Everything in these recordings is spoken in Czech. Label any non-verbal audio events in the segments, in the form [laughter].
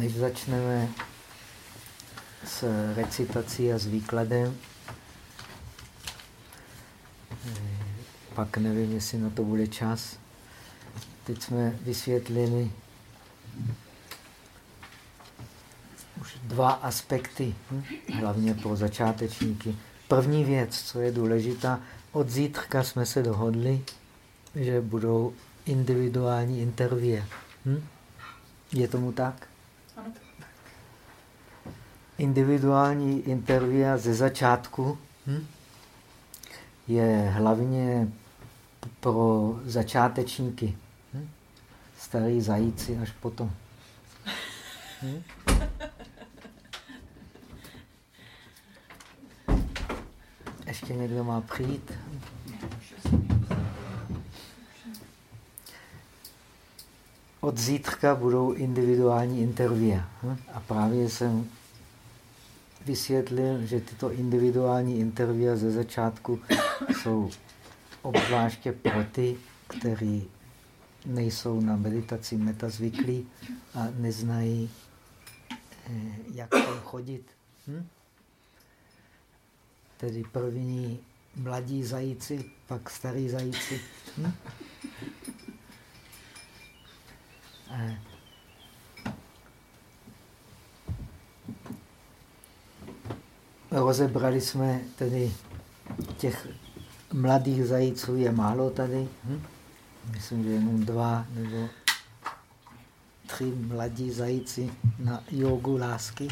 než začneme s recitací a s výkladem, pak nevím, jestli na to bude čas. Teď jsme vysvětlili už dva aspekty, hm? hlavně pro začátečníky. První věc, co je důležitá, od zítřka jsme se dohodli, že budou individuální interview. Hm? Je tomu tak? Individuální interview ze začátku hm? je hlavně pro začátečníky. Hm? Starý zajíci až potom. Hm? Ještě někdo má přijít? Od zítřka budou individuální interview. Hm? A právě jsem vysvětlil, že tyto individuální interview ze začátku jsou obzvláště pro ty, kteří nejsou na meditaci metazvyklí a neznají, eh, jak tam chodit. Hm? Tedy první mladí zajíci, pak starý zajíci. Hm? Rozebrali jsme tedy těch mladých zajíců je málo tady. Hm? Myslím, že jenom dva nebo tři mladí zajíci na jogu lásky.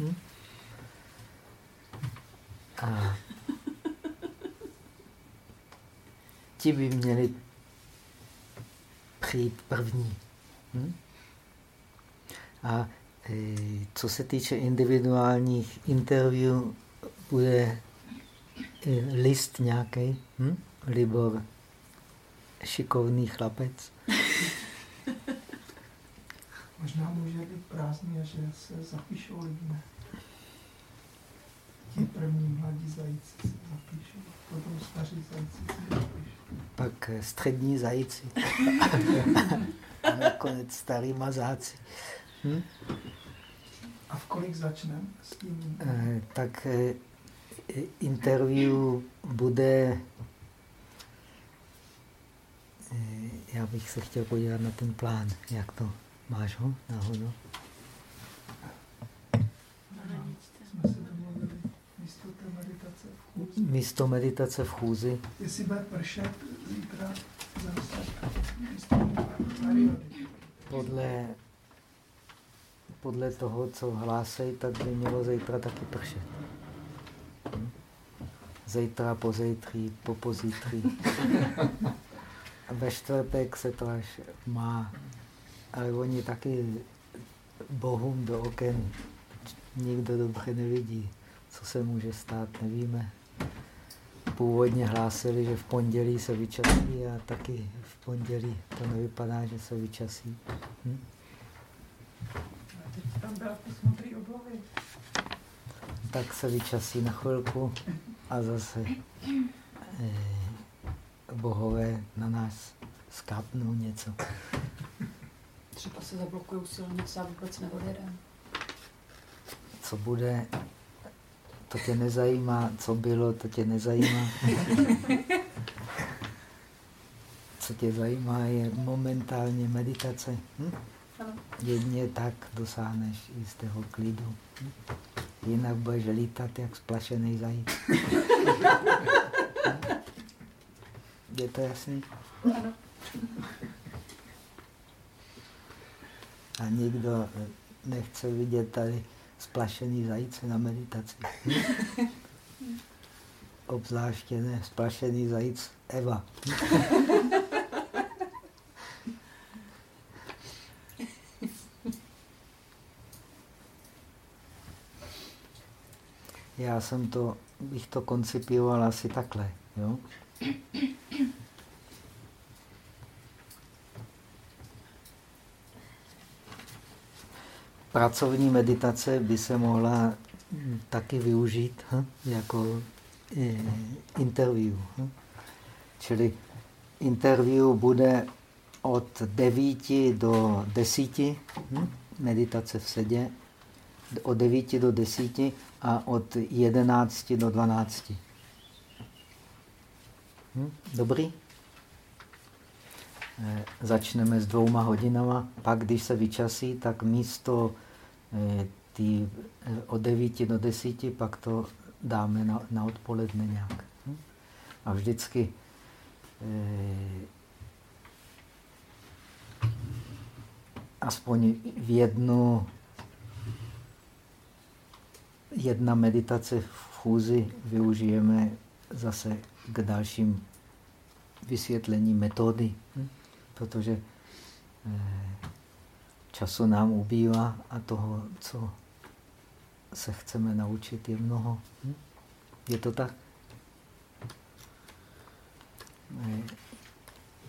Hm? A ti by měli přijít první. Hm? A co se týče individuálních interview, bude e, list nějaký, hm? Libor šikovný chlapec. [laughs] Možná může být prázdný že se zapíšou lidi, ne? Ti první mladí zajíci se zapíšou, potom staří zajíci se zapíšou. Pak e, střední zajíci. [laughs] a nakonec starý mazáci. Hm? A v kolik začneme s tím? Eh, tak eh, interview bude... Eh, já bych se chtěl podívat na ten plán. Jak to? Máš ho náhodou? Místo meditace v chůzi. Jestli bude pršet zítra, podle, podle toho, co hlásej, tak by mělo zítra taky pršet. Hm? Zítra, pozítří, popozítří. [laughs] A ve čtvrtek se to až má, ale oni taky bohům do oken nikdo dobře nevidí. Co se může stát, nevíme původně hlásili, že v pondělí se vyčasí a taky v pondělí to nevypadá, že se vyčasí. Hm? Tak se vyčasí na chvilku a zase eh, bohové na nás skápnou něco. Třeba se zablokují silnice a vůbec neodjedeme. Co bude, to tě nezajímá, co bylo, to tě nezajímá. [laughs] Co tě zajímá, je momentálně meditace. Hm? Jedně tak dosáhneš jistého klidu. Jinak budeš lítat jak splašený zajíc. [laughs] Je to jasný? Ano. A nikdo nechce vidět tady splašený zajíce na meditaci. [laughs] Obzvláště ne splašený zajíc Eva. [laughs] Já jsem to, bych to koncipoval asi takhle. Jo? pracovní meditace by se mohla taky využít hm, jako eh, interview. Hm. Čili interview bude od 9 do 10 hm, meditace v sedě od 9 do 10 a od 11 do 12. Hm? Dobrý? Eh, začneme s dvouma hodinama, pak když se vyčasí, tak místo eh, tý, eh, od 9 do 10, pak to dáme na, na odpoledne nějak. Hm? A vždycky aspoň v jednu jedna meditace v chůzi využijeme zase k dalším vysvětlení metody, hm? protože eh, času nám ubývá a toho, co se chceme naučit, je mnoho. Hm? Je to tak?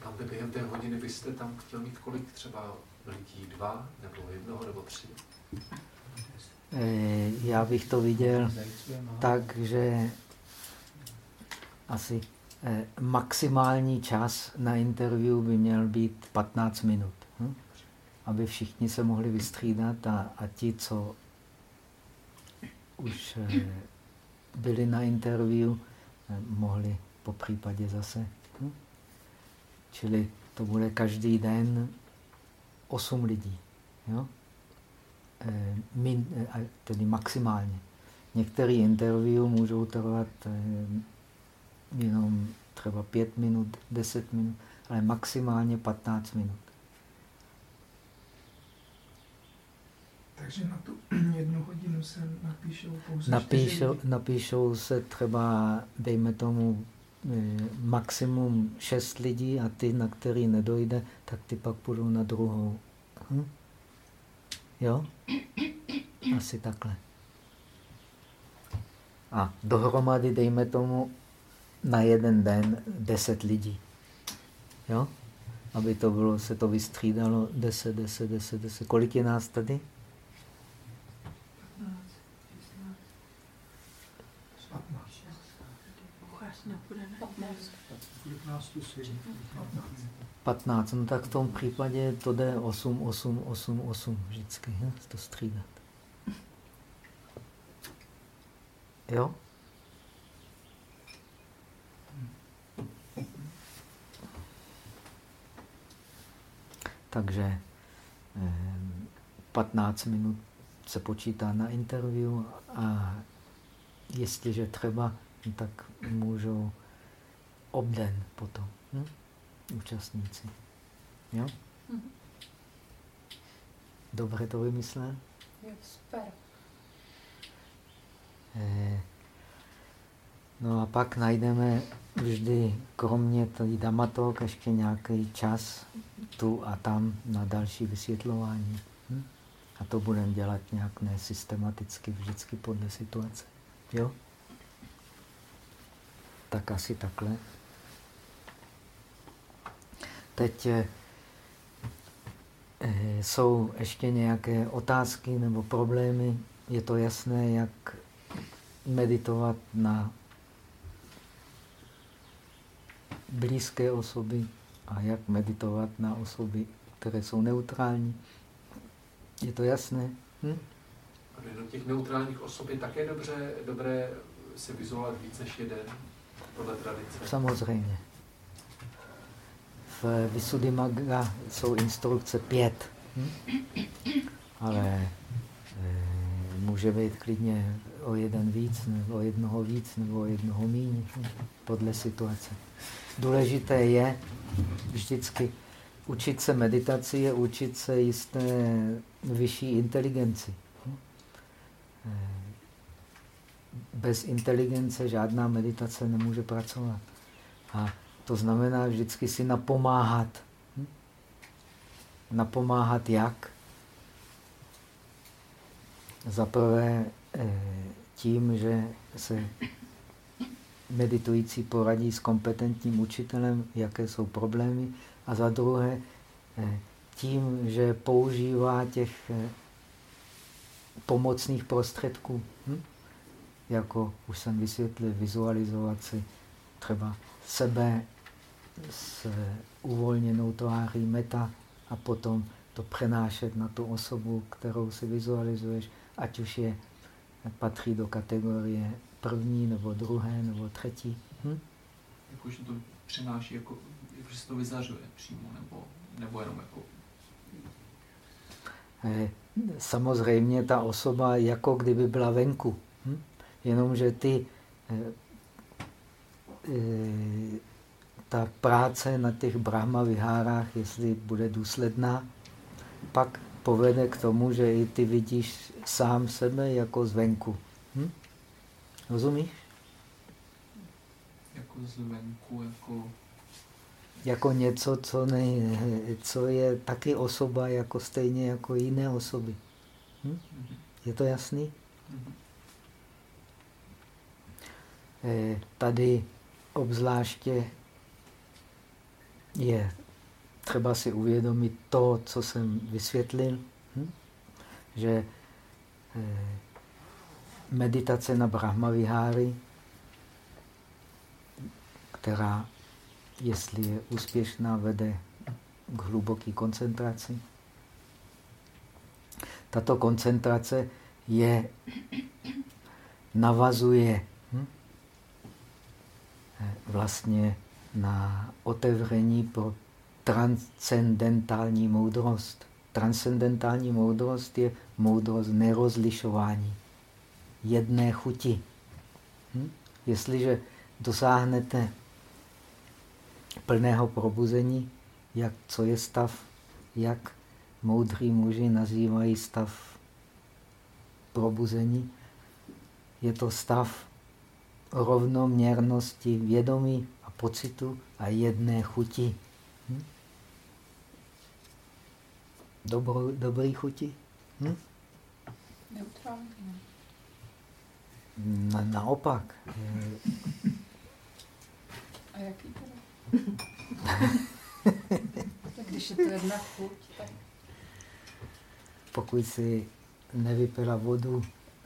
Tam během té hodiny byste tam chtěl mít kolik třeba lidí? Dva, nebo jednoho, nebo tři? Eh, já bych to viděl tak, že asi eh, maximální čas na interview by měl být 15 minut. Hm? Aby všichni se mohli vystřídat a, a ti, co už eh, byli na interview, mohli po případě zase. Hm? Čili to bude každý den 8 lidí. Jo? Eh, min, eh, tedy maximálně. Některé interview můžou trvat eh, jenom třeba 5 minut, 10 minut, ale maximálně 15 minut. Takže na tu [clears throat] jednu hodinu se napíšou pouze napíšou, napíšou se třeba, dejme tomu, maximum 6 lidí a ty, na který nedojde, tak ty pak půjdou na druhou. Hm? Jo? Asi takhle. A dohromady dejme tomu na jeden den deset lidí. Jo? Aby to bylo, se to vystřídalo deset, deset, deset, deset. Kolik je nás tady? Patnáct. No tak v tom případě to jde 8, 8, 8, 8 vždycky, je? to střídat. Jo? Takže 15 minut se počítá na interview a jestliže třeba, tak můžou obden potom hm? Účastníci. Jo? Mhm. Dobře to vymyslel? Jo, super. Eh, no a pak najdeme vždy, kromě tady damatok, ještě nějaký čas tu a tam na další vysvětlování. Hm? A to budeme dělat nějak nesystematicky, vždycky podle situace. Jo? Tak asi takhle. Teď eh, jsou ještě nějaké otázky nebo problémy. Je to jasné, jak meditovat na blízké osoby a jak meditovat na osoby, které jsou neutrální. Je to jasné? Hm? A těch neutrálních osob je také dobře, dobré se vizuovat víc než jeden, podle tradice? Samozřejmě. V Visuddhimagga jsou instrukce pět, hm? ale e, může být klidně o jeden víc, nebo o jednoho víc, nebo o jednoho míň, podle situace. Důležité je vždycky učit se meditaci, je učit se jisté vyšší inteligenci. Bez inteligence žádná meditace nemůže pracovat. A to znamená vždycky si napomáhat. Napomáhat jak? Za prvé eh, tím, že se meditující poradí s kompetentním učitelem, jaké jsou problémy, a za druhé eh, tím, že používá těch eh, pomocných prostředků, hm? jako už jsem vysvětlil, vizualizovat si třeba sebe s uvolněnou tváří meta a potom to přenášet na tu osobu, kterou si vizualizuješ, ať už je patří do kategorie první, nebo druhé, nebo třetí. Hm? Jakože to přenáší, jako, jakože se to vyzařuje přímo, nebo, nebo jenom jako... Eh, samozřejmě ta osoba jako kdyby byla venku. Hm? Jenomže ty eh, eh, ta práce na těch Brahma vihárách, jestli bude důsledná, pak povede k tomu, že i ty vidíš sám sebe jako zvenku. Hm? Rozumíš? Jako zvenku, jako... Jako něco, co, ne, co je taky osoba, jako stejně jako jiné osoby. Hm? Je to jasný? Eh, tady obzvláště je třeba si uvědomit to, co jsem vysvětlil, hm? že eh, meditace na Brahmaviháry, která, jestli je úspěšná, vede k hluboké koncentraci. Tato koncentrace je, navazuje hm? Eh, vlastně na otevření pro transcendentální moudrost. Transcendentální moudrost je moudrost nerozlišování, jedné chuti. Hm? Jestliže dosáhnete plného probuzení, jak, co je stav, jak moudrý muži nazývají stav probuzení, je to stav rovnoměrnosti vědomí pocitu a jedné chuti. Hm? Dobro, dobrý chuti? Hm? Neutrální. Na, naopak. A jaký teda? [laughs] tak když je to jedna chuť, tak... Pokud si nevypila vodu,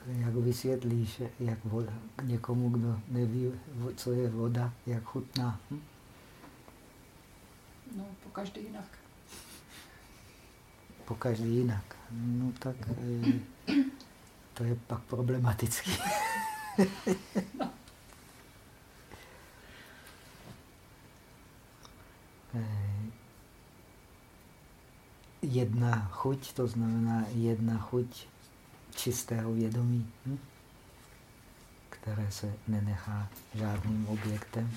jak vysvětlíš, jak voda, někomu, kdo neví, co je voda, jak chutná. Hm? No, po každý jinak. Po každý jinak. No tak eh, to je pak problematický. [laughs] Eh, jedna chuť, to znamená jedna chuť čistého vědomí, hm? které se nenechá žádným objektem.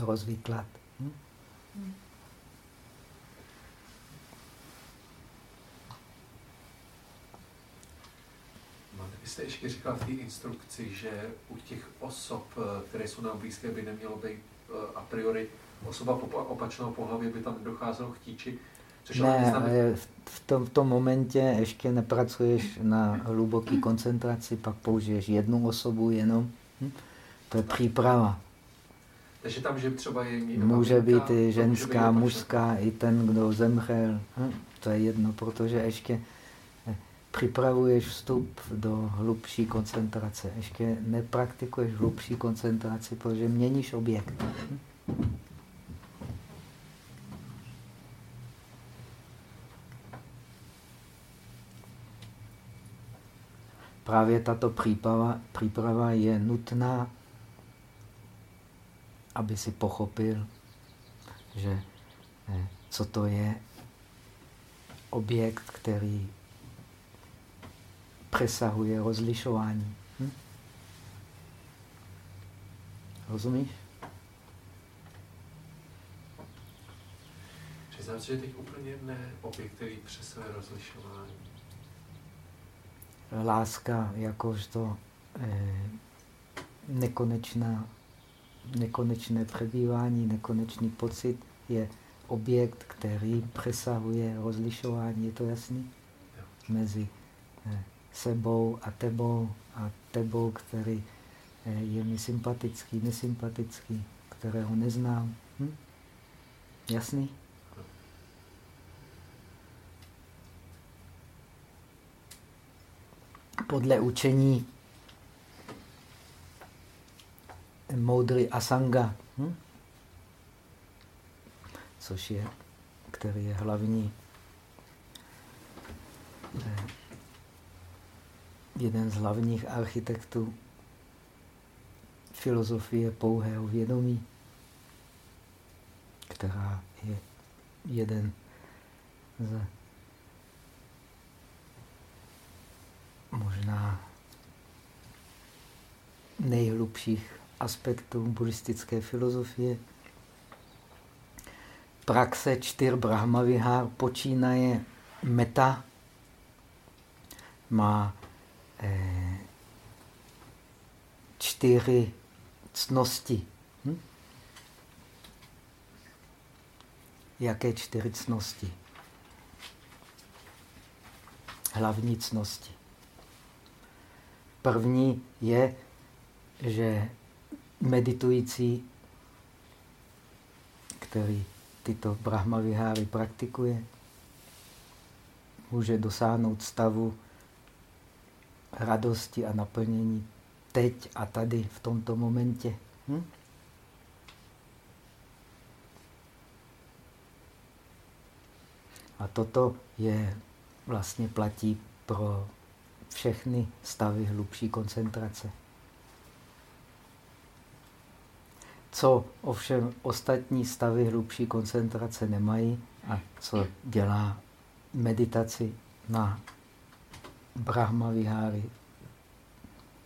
rozvyklat. Hm? Vy jste ještě říkal v té instrukci, že u těch osob, eh, které jsou nám blízké, by nemělo být eh, a priori osoba opačného pohlaví, by tam nedocházelo k tíči. Což ne, v tom, v tom momentě ještě nepracuješ na hluboké koncentraci, pak použiješ jednu osobu jenom. Hm? To je příprava. Takže tam, že třeba je Může být i ženská, být mužská, i ten, kdo zemřel. Hm? To je jedno, protože ještě eh, připravuješ vstup do hlubší koncentrace. Ještě nepraktikuješ hlubší koncentraci, protože měníš objekt. Hm? Právě tato příprava, příprava je nutná aby si pochopil, že eh, co to je objekt, který přesahuje rozlišování. Hm? Rozumíš? Přiznám že teď úplně ne objekt, který přesahuje rozlišování. Láska jakožto eh, nekonečná nekonečné přebývání, nekonečný pocit je objekt, který přesahuje rozlišování. Je to jasný? Mezi eh, sebou a tebou a tebou, který eh, je mi sympatický, nesympatický, kterého neznám. Hm? Jasný? Podle učení moudrý Asanga, hm? což je, který je hlavní eh, jeden z hlavních architektů filozofie pouhého vědomí, která je jeden z možná nejhlubších aspektů buddhistické filozofie. Praxe čtyř Brahmavihár počínaje meta má eh, čtyři cnosti. Hm? Jaké čtyři cnosti? Hlavní cnosti. První je, že meditující, který tyto brahmaviháry praktikuje, může dosáhnout stavu radosti a naplnění teď a tady, v tomto momentě. Hm? A toto je vlastně platí pro všechny stavy hlubší koncentrace. Co ovšem ostatní stavy hlubší koncentrace nemají a co dělá meditaci na Brahma Viháry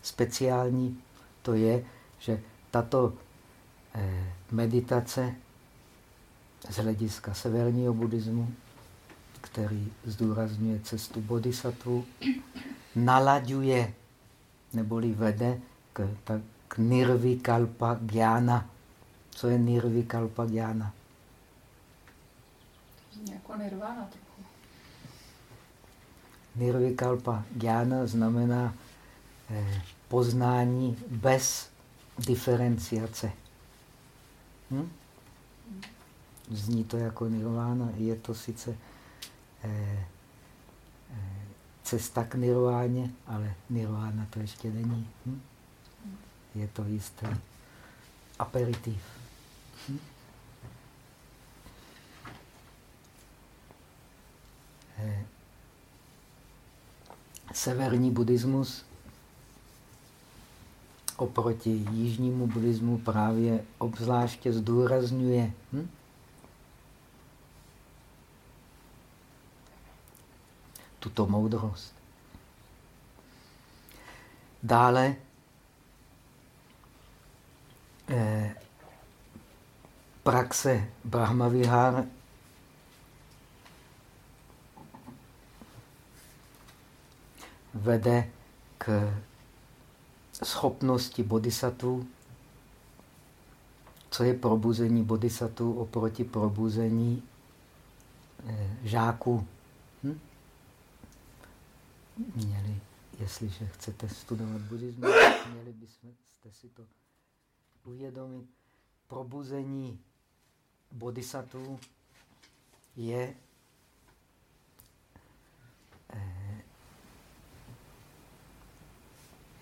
speciální, to je, že tato eh, meditace z hlediska severního buddhismu, který zdůrazňuje cestu bodhisattva, nalaďuje neboli vede k, tak, k nirvikalpa gyana. Co je nirvikalpa gyana? Jako nirvana trochu. Nirvikalpa gyana znamená eh, poznání bez diferenciace. Hm? Zní to jako nirvana, je to sice eh, eh, cesta k nirváně, ale nirvána to ještě není. Hm? Je to jistý aperitiv. Hm? Eh, severní buddhismus oproti jižnímu buddhismu právě obzvláště zdůrazňuje hm? Tuto moudrost. Dále eh, praxe Brahmavihár vede k schopnosti bodhisattva. Co je probuzení bodhisattva oproti probuzení eh, žáků? Měli, jestliže chcete studovat buddhismus, měli byste si to uvědomit. Probuzení bodhisattva je eh,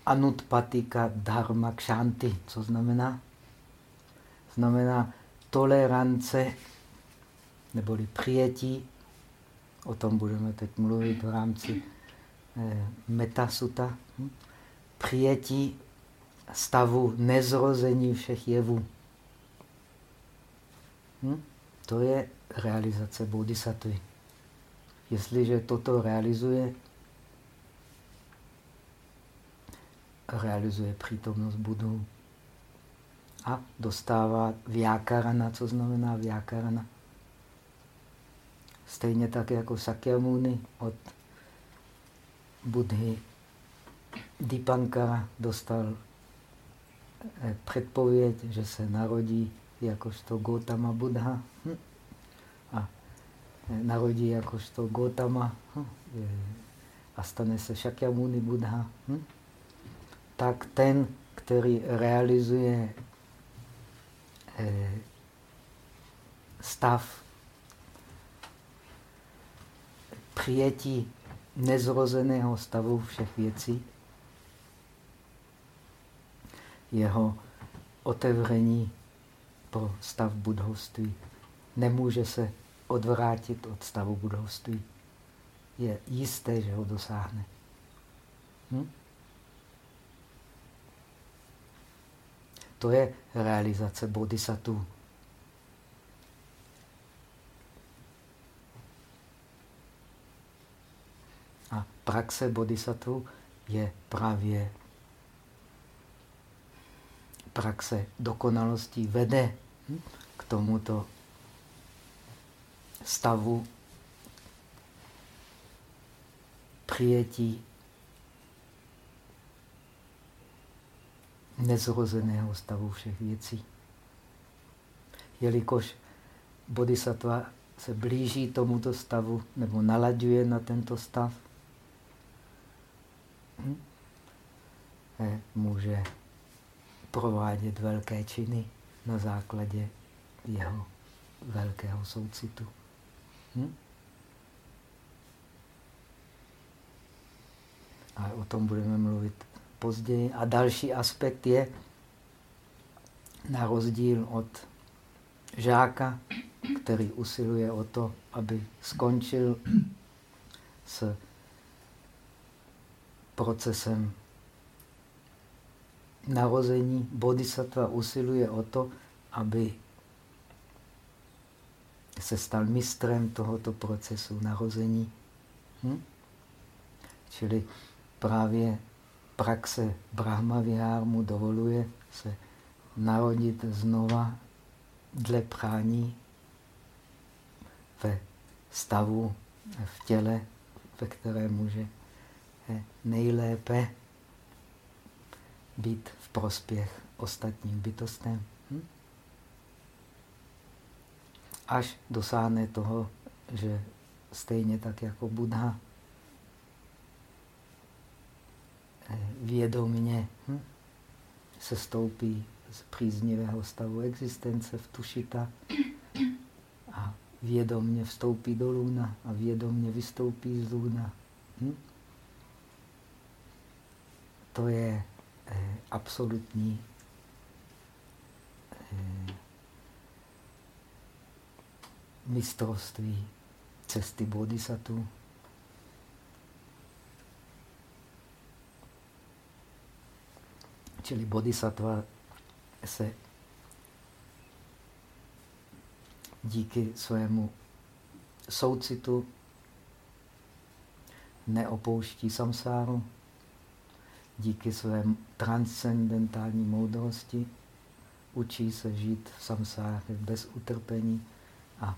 anutpatika dharma kšanti. Co znamená? Znamená tolerance neboli přijetí. O tom budeme teď mluvit v rámci metasuta. Hm? Přijetí stavu nezrození všech jevů. Hm? To je realizace bodhisattvy. Jestliže toto realizuje, realizuje přítomnost Budu a dostává vyákarana. Co znamená vyákarana? Stejně tak jako Sakyamuni od Budhy Dipankara dostal eh, předpověď, že se narodí jakožto Gotama Buddha hm? a eh, narodí jakožto Gotama hm? a stane se Shakyamuni Buddha. Hm? tak ten, který realizuje eh, stav přijetí nezrozeného stavu všech věcí, jeho otevření pro stav budovství. Nemůže se odvrátit od stavu budovství. Je jisté, že ho dosáhne. Hm? To je realizace bodhisattva. A praxe bodhisattva je právě praxe dokonalosti vede hm, k tomuto stavu přijetí nezrozeného stavu všech věcí. Jelikož bodhisattva se blíží tomuto stavu nebo nalaďuje na tento stav, hm? Eh, může provádět velké činy na základě jeho velkého soucitu. Hm? Ale o tom budeme mluvit později. A další aspekt je, na rozdíl od žáka, který usiluje o to, aby skončil s procesem narození, bodhisattva usiluje o to, aby se stal mistrem tohoto procesu narození. Hm? Čili právě praxe Brahma Vihár dovoluje se narodit znova dle prání ve stavu, v těle, ve které může nejlépe být v prospěch ostatním bytostem. Hm? Až dosáhne toho, že stejně tak jako Buddha eh, vědomně hm, se stoupí z příznivého stavu existence v tušita a vědomně vstoupí do luna a vědomně vystoupí z luna. Hm? To je eh, absolutní eh, mistrovství cesty bodhisattva. Čili bodhisattva se díky svému soucitu neopouští samsáru, díky své transcendentální moudrosti učí se žít v samsáře bez utrpení a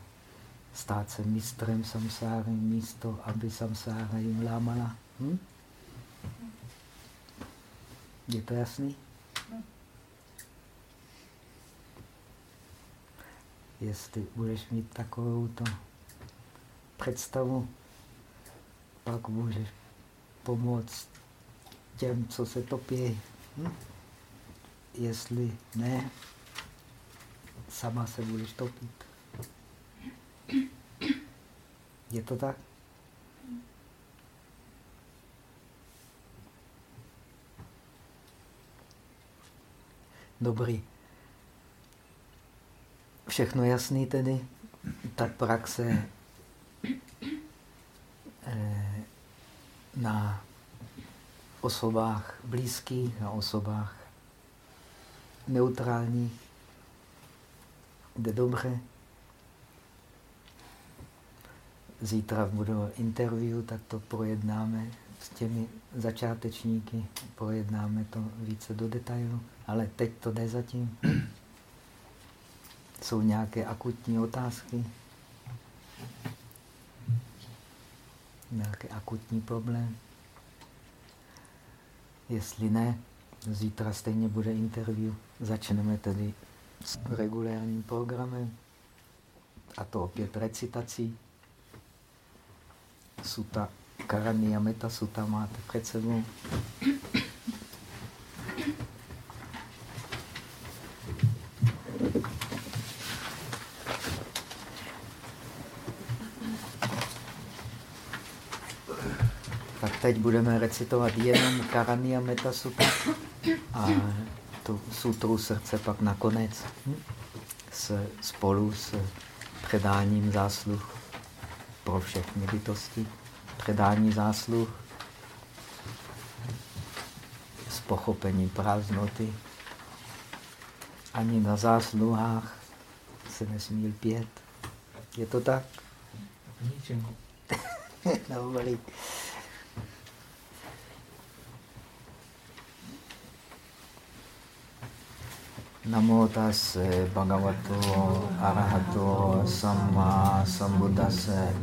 stát se mistrem samsáry místo, aby samsára jim lámala. Hm? Je to jasný? Jestli budeš mít takovou to představu, pak můžeš pomoct těm, co se topí. Hm? Jestli ne, sama se budeš topit. Je to tak? Dobrý. Všechno jasný tedy? Tak praxe eh, na osobách blízkých, na osobách neutrálních jde dobře. Zítra budu interview, tak to projednáme s těmi začátečníky, projednáme to více do detailu, ale teď to jde zatím. [clears throat] Jsou nějaké akutní otázky? Nějaký akutní problém? Jestli ne, zítra stejně bude interview. Začneme tedy s regulárním programem. A to opět recitací. Suta, Karani Meta Suta máte před sebou. Teď budeme recitovat jenom Karania Metasuta a tu sutru srdce pak nakonec hm? s, spolu s předáním zásluh pro všechny bytosti. Předání zásluh s pochopením prázdnoty. Ani na zásluhách se nesmí lpět. Je to tak? Ničemu. [laughs] Dobrý. Namo tase bhagavato arahato samma sambuddhase.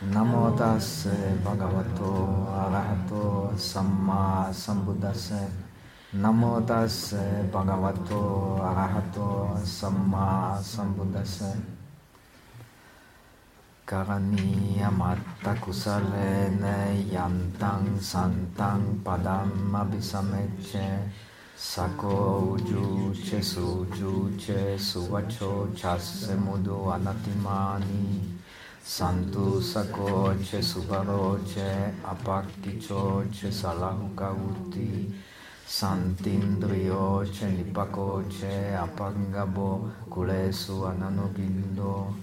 Namo tase bhagavato arahato samma sambuddhase. Namo tase bhagavato arahato samma sambuddhase. Karaniya matta kusalene yantang santang padam abhisameche. Sako ujuče sujuče suvačo čase mudu anatimani santu sakoče suvaroče apakičoče salahukauti santindrioče nipakoče apangabo kulesu ananugindo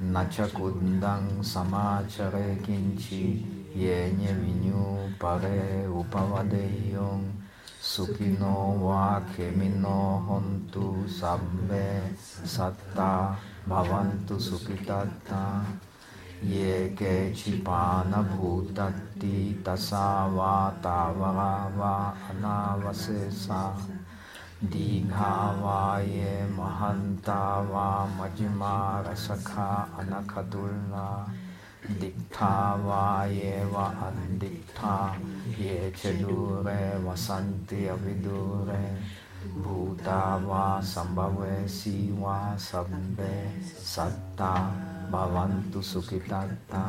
načakundang samachare kinchi yenye vinyu pare upavadeyong सुखिनो वा खेमिनो हन्तु सब्बे सत्ता भवन्तु सुखितत्ता। ये केचिपानभूतत्ति तसा वा तावा वा अनावशेषा। दीघा वा ये महन्ता वा मजिमा रसखा अनखदुर्ना Sukino wa kemino hontu sabbe satta bhavantu sukitata ye ke chipana bhutatti tasava tavara anavasesa dīghāvā ye mahantāvā majjimā rasakha anakadulna diktha ye va andiktha ye chedure vasanti avidure bhuta va sambhave siva sabbe satta bhavantu sukhitatta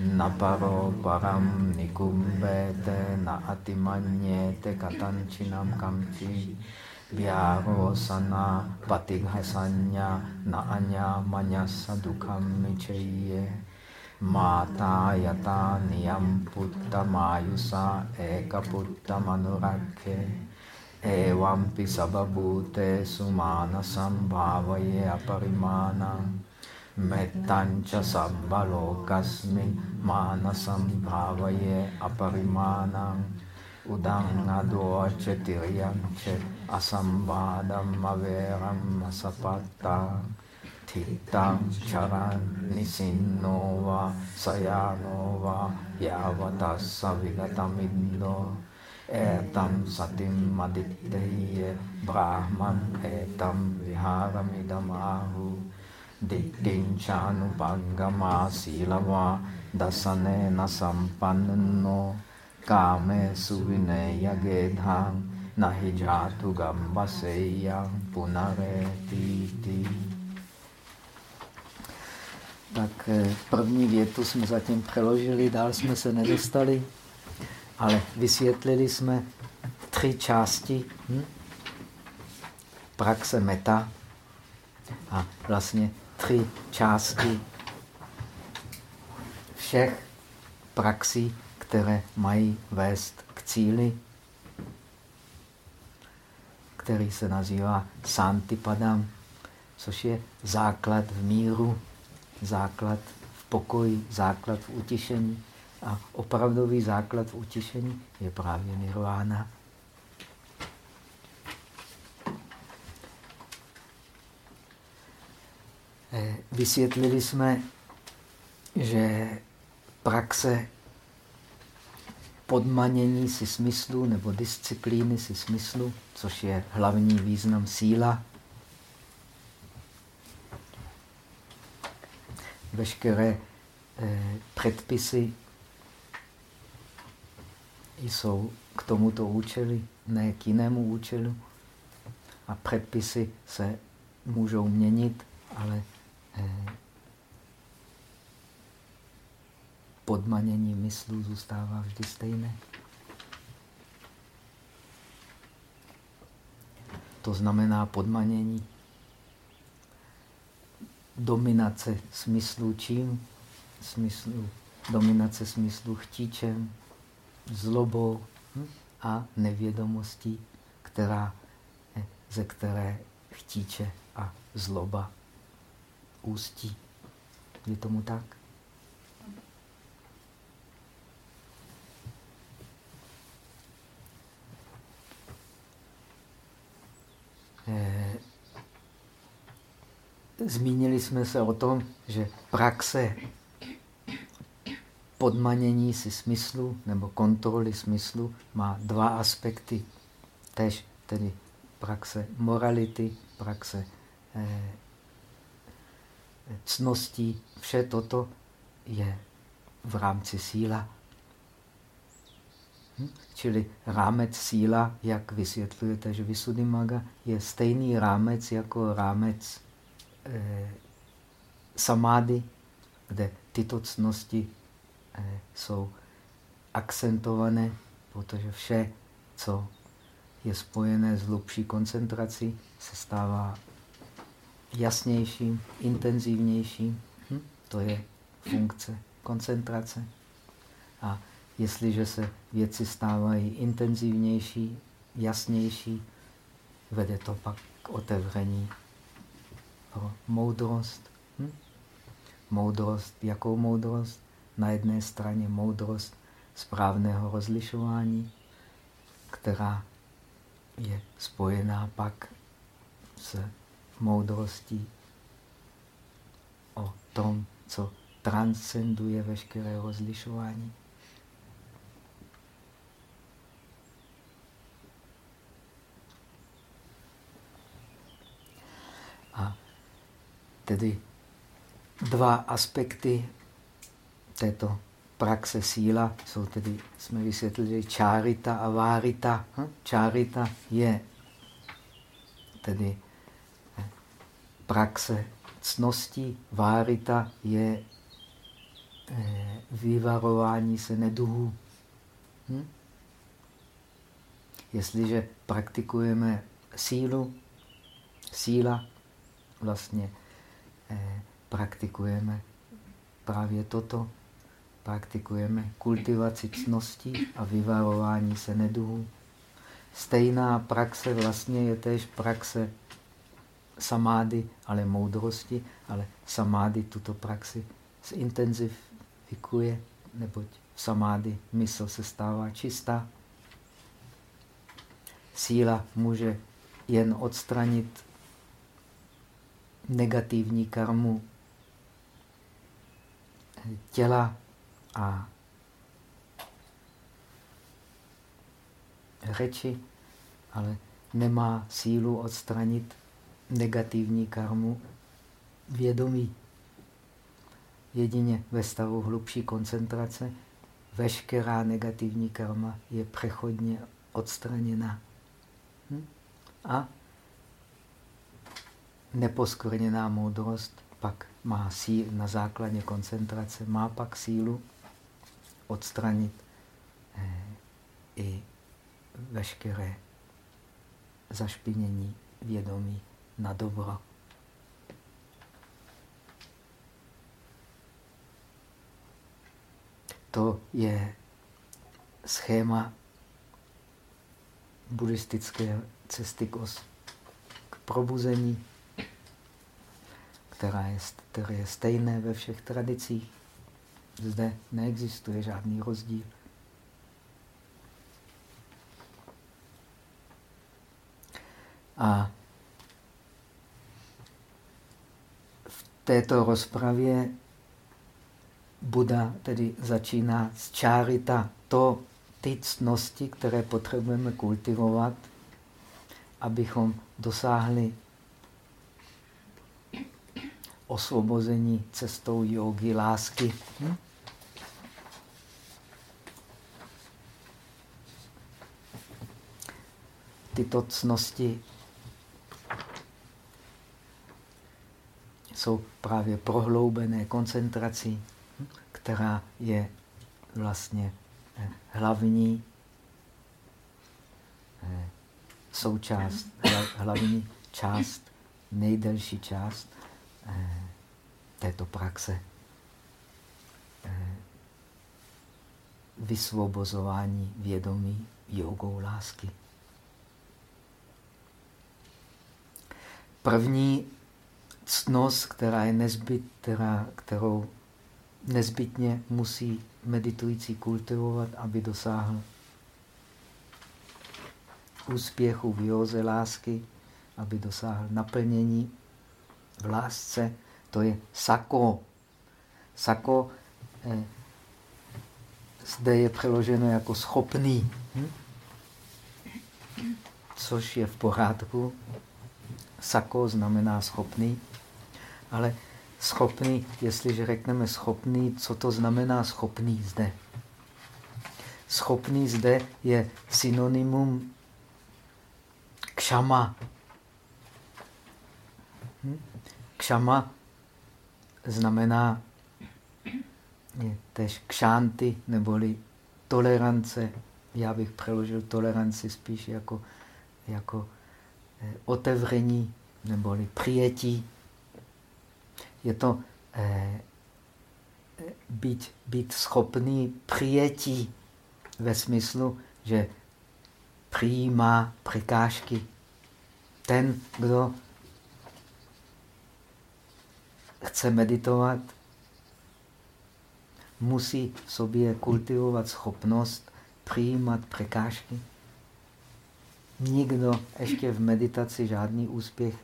naparo param nikumbete na atimanyete katanchinam kamchi vyarosana patighasanya na anya manyasa dukham micheye Mata yata niyam putta mayusa eka putta manurakhe Evampi sababhute sumana sambhavaye aparimanam Mettancha sabbalokasmin manasam bhavaye aparimanam Udang adoche Titam charan nisinno va sayano va yavatassa vigatamindo etam satim aditteye brahman etam viharamidam ahu dittinchānupaggama sīlavā dasanena sampanno kame suvineya gedhang nahi jātu gambaseyang punareti tak eh, první větu jsme zatím přeložili, dál jsme se nedostali, ale vysvětlili jsme tři části hm? praxe meta a vlastně tři části všech praxí, které mají vést k cíli, který se nazývá Santipadam, což je základ v míru základ v pokoji, základ v utišení. A opravdový základ v utišení je právě nirvána. Eh, vysvětlili jsme, že praxe podmanění si smyslu nebo disciplíny si smyslu, což je hlavní význam síla, veškeré eh, předpisy jsou k tomuto účelu, ne k jinému účelu. A předpisy se můžou měnit, ale eh, podmanění myslu zůstává vždy stejné. To znamená podmanění dominace smyslu čím? Smyslu, dominace smyslu chtíčem, zlobou hm? a nevědomostí, která eh, ze které chtíče a zloba ústí. Je tomu tak? Eh, zmínili jsme se o tom, že praxe podmanění si smyslu nebo kontroly smyslu má dva aspekty. Tež tedy praxe morality, praxe eh, cností. Vše toto je v rámci síla. Hm? Čili rámec síla, jak vysvětlujete, že Visuddhimaga je stejný rámec jako rámec eh, samády, kde tyto cnosti eh, jsou akcentované, protože vše, co je spojené s hlubší koncentrací, se stává jasnějším, intenzivnějším. Hm? To je funkce koncentrace. A jestliže se věci stávají intenzivnější, jasnější, vede to pak k otevření pro moudrost. Hm? Moudrost, jakou moudrost? Na jedné straně moudrost správného rozlišování, která je spojená pak s moudrostí o tom, co transcenduje veškeré rozlišování. Tedy dva aspekty této praxe síla jsou tedy, jsme vysvětlili, čárita a várita. Hm? Čárita je tedy praxe cnosti, várita je eh, vyvarování se neduhů. Hm? Jestliže praktikujeme sílu, síla, vlastně praktikujeme právě toto, praktikujeme kultivaci cnosti a vyvarování se neduhů. Stejná praxe vlastně je též praxe samády, ale moudrosti, ale samády tuto praxi zintenzifikuje, neboť v samády mysl se stává čistá. Síla může jen odstranit negativní karmu těla a řeči, ale nemá sílu odstranit negativní karmu vědomí. Jedině ve stavu hlubší koncentrace veškerá negativní karma je přechodně odstraněna. Hm? A neposkvrněná moudrost pak má síl na základě koncentrace, má pak sílu odstranit eh, i veškeré zašpinění vědomí na dobro. To je schéma buddhistické cesty k, os, k probuzení, která je, které je stejné ve všech tradicích. Zde neexistuje žádný rozdíl. A v této rozpravě Buda tedy začíná z čárita to, ty cnosti, které potřebujeme kultivovat, abychom dosáhli osvobození cestou jogy, lásky. Hm? Tyto cnosti jsou právě prohloubené koncentrací, která je vlastně eh, hlavní eh, součást, hlavní část, nejdelší část této praxe vysvobozování vědomí jogou lásky. první ctnost, která je nezbyt, která, kterou nezbytně musí meditující kultivovat, aby dosáhl úspěchu v lásky, aby dosáhl naplnění v lásce, to je sako. Sako eh, zde je přeloženo jako schopný, hm? což je v pořádku. Sako znamená schopný, ale schopný, jestliže řekneme schopný, co to znamená schopný zde? Schopný zde je synonymum kšama. Hm? Kšama znamená tež kšanty, neboli tolerance. Já bych přeložil toleranci spíš jako, jako eh, otevření, neboli přijetí. Je to eh, být, být schopný přijetí ve smyslu, že přijímá překážky. Ten, kdo chce meditovat, musí v sobě kultivovat schopnost přijímat překážky. Nikdo ještě v meditaci žádný úspěch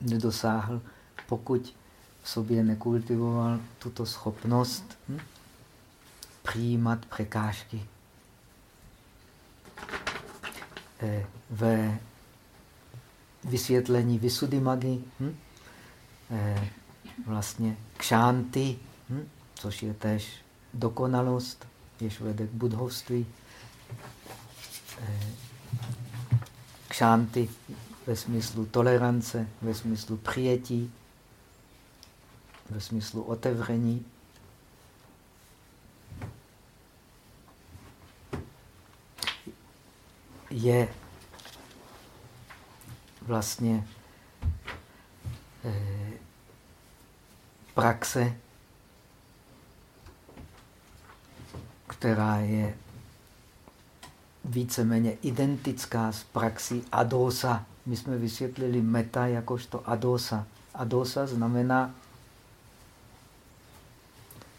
nedosáhl, pokud v sobě nekultivoval tuto schopnost hm, přijímat překážky. Eh, ve vysvětlení Visuddhimaggy hm, eh, vlastně kšánty Hm? Což je tež dokonalost, jež vede k budhovství. Eh, kšánty ve smyslu tolerance, ve smyslu přijetí, ve smyslu otevření. Je vlastně praxe která je víceméně identická s praxí adosa. My jsme vysvětlili meta jakožto adosa. Adosa znamená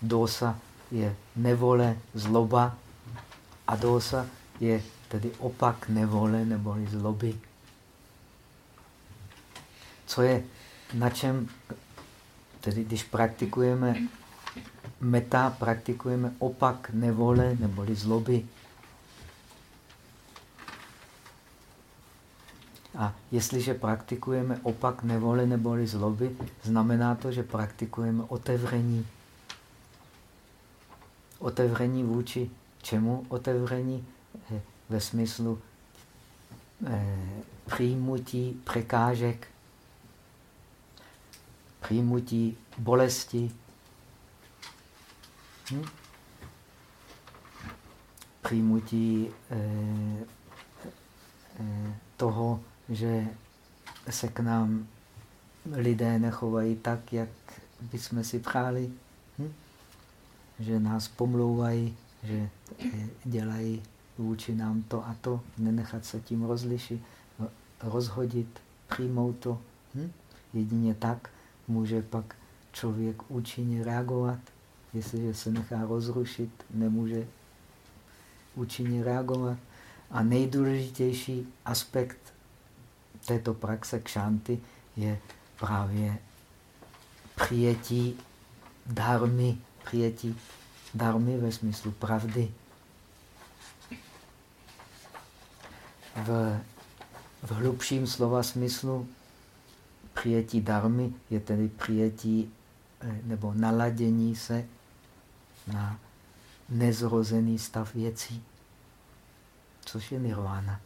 dosa je nevole, zloba. Adosa je tedy opak nevole neboli zloby. Co je na čem, tedy když praktikujeme meta praktikujeme opak nevole neboli zloby. A jestliže praktikujeme opak nevole neboli zloby, znamená to, že praktikujeme otevření. Otevření vůči čemu? Otevření eh, ve smyslu eh, přijmutí překážek, přijmutí bolesti, hm? přijmutí eh, eh, toho, že se k nám lidé nechovají tak, jak bychom si přáli, hm? že nás pomlouvají, že eh, dělají vůči nám to a to, nenechat se tím rozlišit, rozhodit, přijmout to. Hm? Jedině tak může pak člověk účinně reagovat. Jestliže se nechá rozrušit, nemůže účinně reagovat. A nejdůležitější aspekt této praxe kšanty je právě přijetí darmy, přijetí darmy ve smyslu pravdy. V, v hlubším slova smyslu přijetí darmy je tedy přijetí eh, nebo naladění se na nezrozený stav věcí, což je nirvana.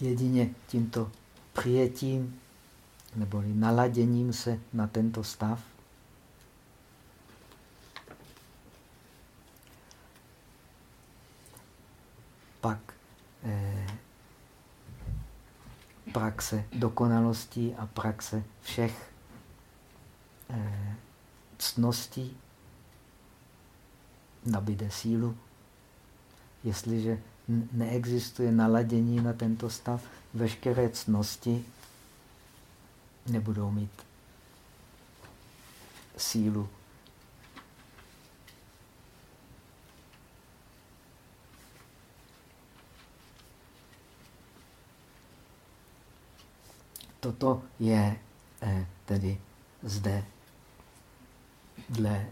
Jedině tímto přijetím neboli naladěním se na tento stav pak eh, praxe dokonalosti a praxe všech eh, ctností nabíde sílu. Jestliže neexistuje naladění na tento stav, veškeré ctnosti nebudou mít sílu. Toto je eh, tedy zde dle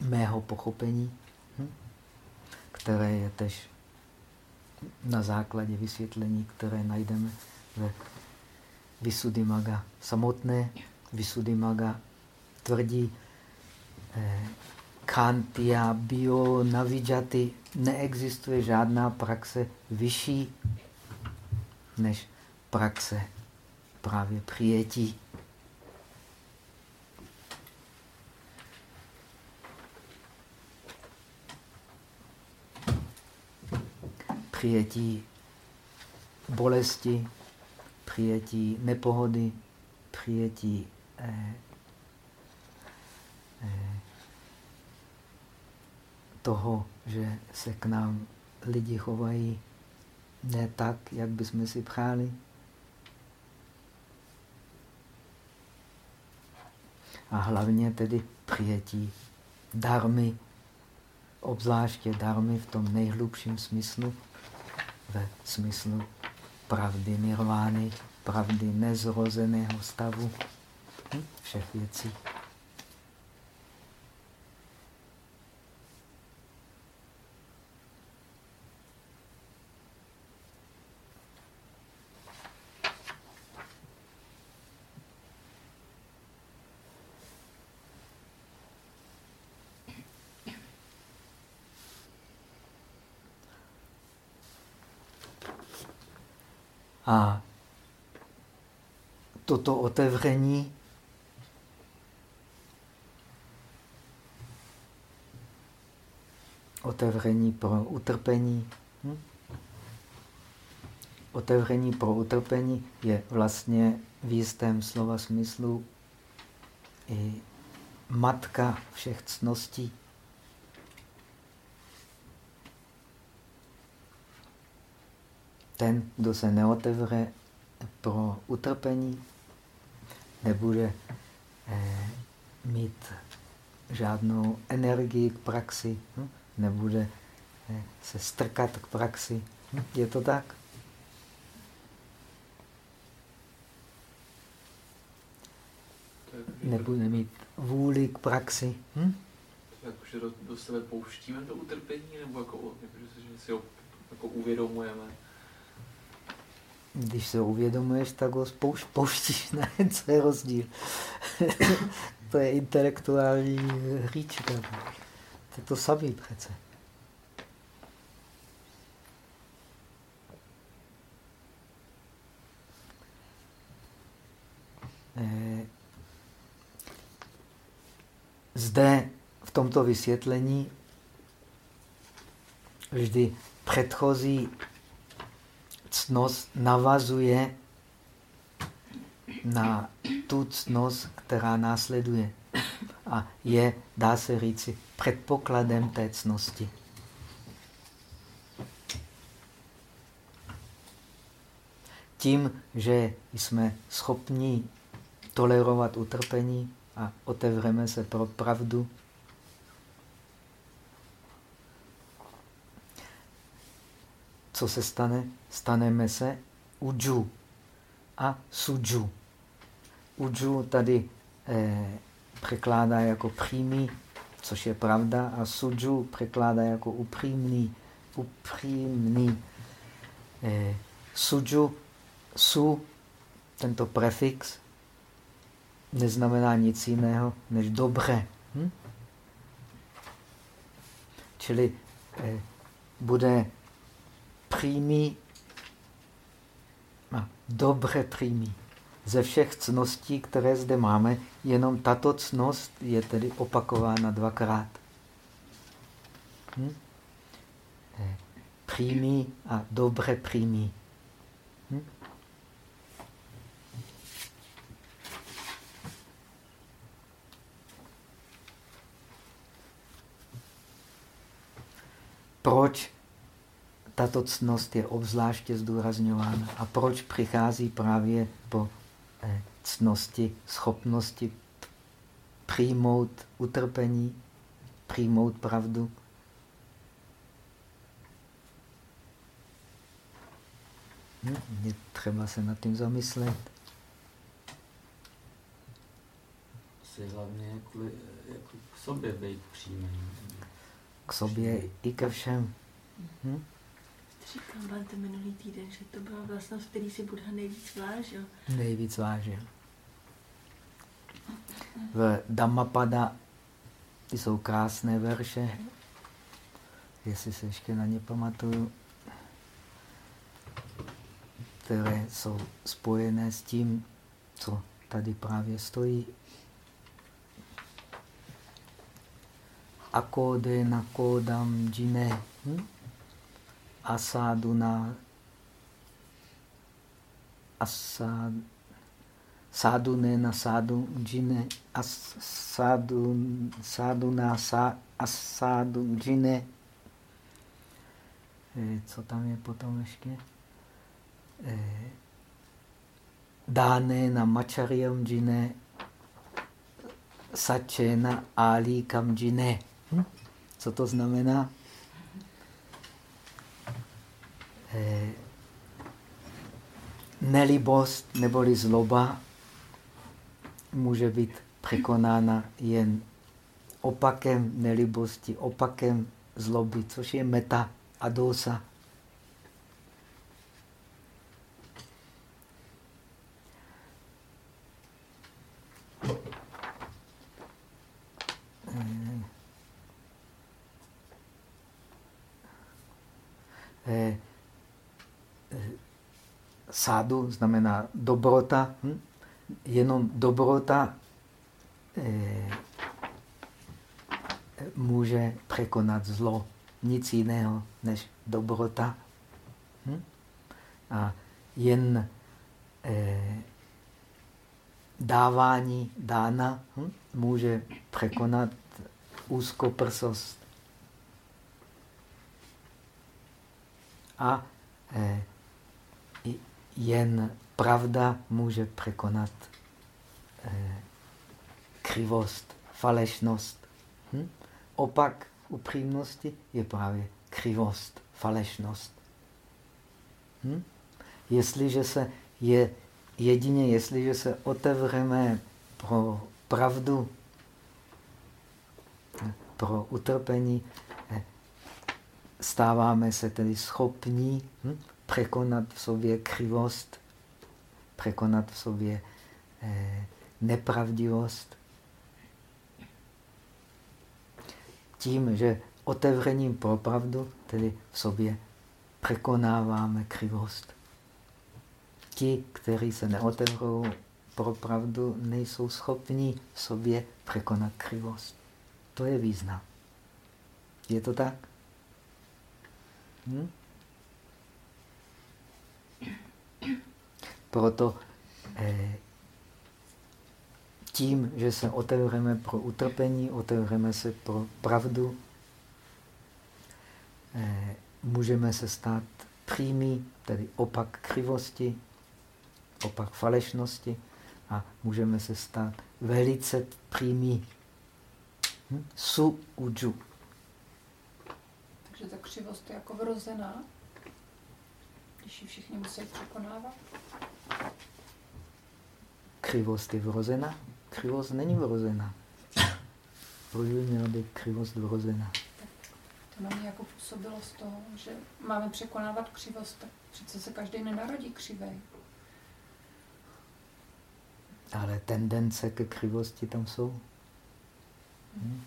mého pochopení, hm? které je tež na základě vysvětlení, které najdeme ve Visuddhimaga samotné. Visuddhimaga tvrdí eh, Kantia bio navidžaty neexistuje žádná praxe vyšší než praxe právě přijetí. Přijetí bolesti, přijetí nepohody, přijetí eh, eh, toho, že se k nám lidi chovají ne tak, jak bychom si přáli. A hlavně tedy přijetí darmy, obzvláště darmy v tom nejhlubším smyslu, ve smyslu pravdy nirvány, pravdy nezrozeného stavu hm? všech věcí. A toto otevření otevření pro utrpení. Hm? Otevření pro utrpení je vlastně v jistém slova smyslu i matka všech cností. Ten, kdo se neotevře pro utrpení, nebude eh, mít žádnou energii k praxi, hm? nebude eh, se strkat k praxi. Hm? Je to tak? Nebude mít vůli k praxi. Hm? Jakože do, do sebe pouštíme to utrpení, nebo jako, jako že si ho jako uvědomujeme? Když se uvědomuješ, tak ho spouš, pouštíš. Ne? [laughs] Co je rozdíl? [coughs] to je intelektuální hříčka. To je to samý přece. Eh, zde v tomto vysvětlení vždy předchozí cnost navazuje na tu cnost, která následuje. A je, dá se říci, předpokladem té cnosti. Tím, že jsme schopni tolerovat utrpení a otevřeme se pro pravdu, co se stane? Staneme se uju a suju. Uju tady eh, překládá jako přímý, což je pravda, a suju překládá jako upřímný. Upřímný. Eh, suju, su, tento prefix, neznamená nic jiného než dobré. Hm? Čili eh, bude přímý, dobře přímý. Ze všech cností, které zde máme, jenom tato cnost je tedy opakována dvakrát. Hm? Eh, přímý a dobře přímý. Hm? Proč tato ctnost je obzvláště zdůrazňována a proč přichází právě po eh, ctnosti, schopnosti přijmout utrpení, přijmout pravdu. Hm, je třeba se nad tím zamyslet. Asi hlavně kvůli, jako k sobě být přímý. K sobě i ke všem. Hm? Říkal Bante minulý týden, že to byla vlastnost, který si Buddha nejvíc vážil. Nejvíc vážil. V Dhammapada jsou krásné verše, jestli se ještě na ně pamatuju, které jsou spojené s tím, co tady právě stojí. Akode nakodam jine. Hm? Asaduna asad, sadune na sadu jine asadu, saduna sa. E, co tam je potom ještě? E, dáne na mačariam jine sačena ali kam jine. Hm? Co to znamená? Eh, nelibost neboli zloba může být překonána jen opakem nelibosti, opakem zloby, což je meta a dosa. Sádu znamená dobrota. Hm? Jenom dobrota eh, může překonat zlo. Nic jiného než dobrota. Hm? A jen eh, dávání dána hm? může překonat úzkoprsost. A eh, jen pravda může překonat eh, křivost, falešnost. Hm? Opak upřímnosti je právě křivost, falešnost. Hm? Jestliže se je jedině, jestliže se otevřeme pro pravdu, pro utrpení, eh, stáváme se tedy schopní hm, překonat v sobě křivost, překonat v sobě eh, nepravdivost. Tím, že otevřením pro pravdu, tedy v sobě překonáváme křivost. Ti, kteří se neotevřou pro pravdu, nejsou schopni v sobě překonat křivost. To je význam. Je to tak? Hm? Proto eh, tím, že se otevřeme pro utrpení, otevřeme se pro pravdu, eh, můžeme se stát přímý, tedy opak křivosti, opak falešnosti a můžeme se stát velice přímý. Hm? Su uju. Takže ta křivost je jako vrozená, když ji všichni musí překonávat. Křivost je vrozená? Křivost není vrozená. Proč by měla být křivost vrozená? To na mě jako působilo z toho, že máme překonávat křivost, tak přece se každý nenarodí křivej. Ale tendence ke křivosti tam jsou. Hm?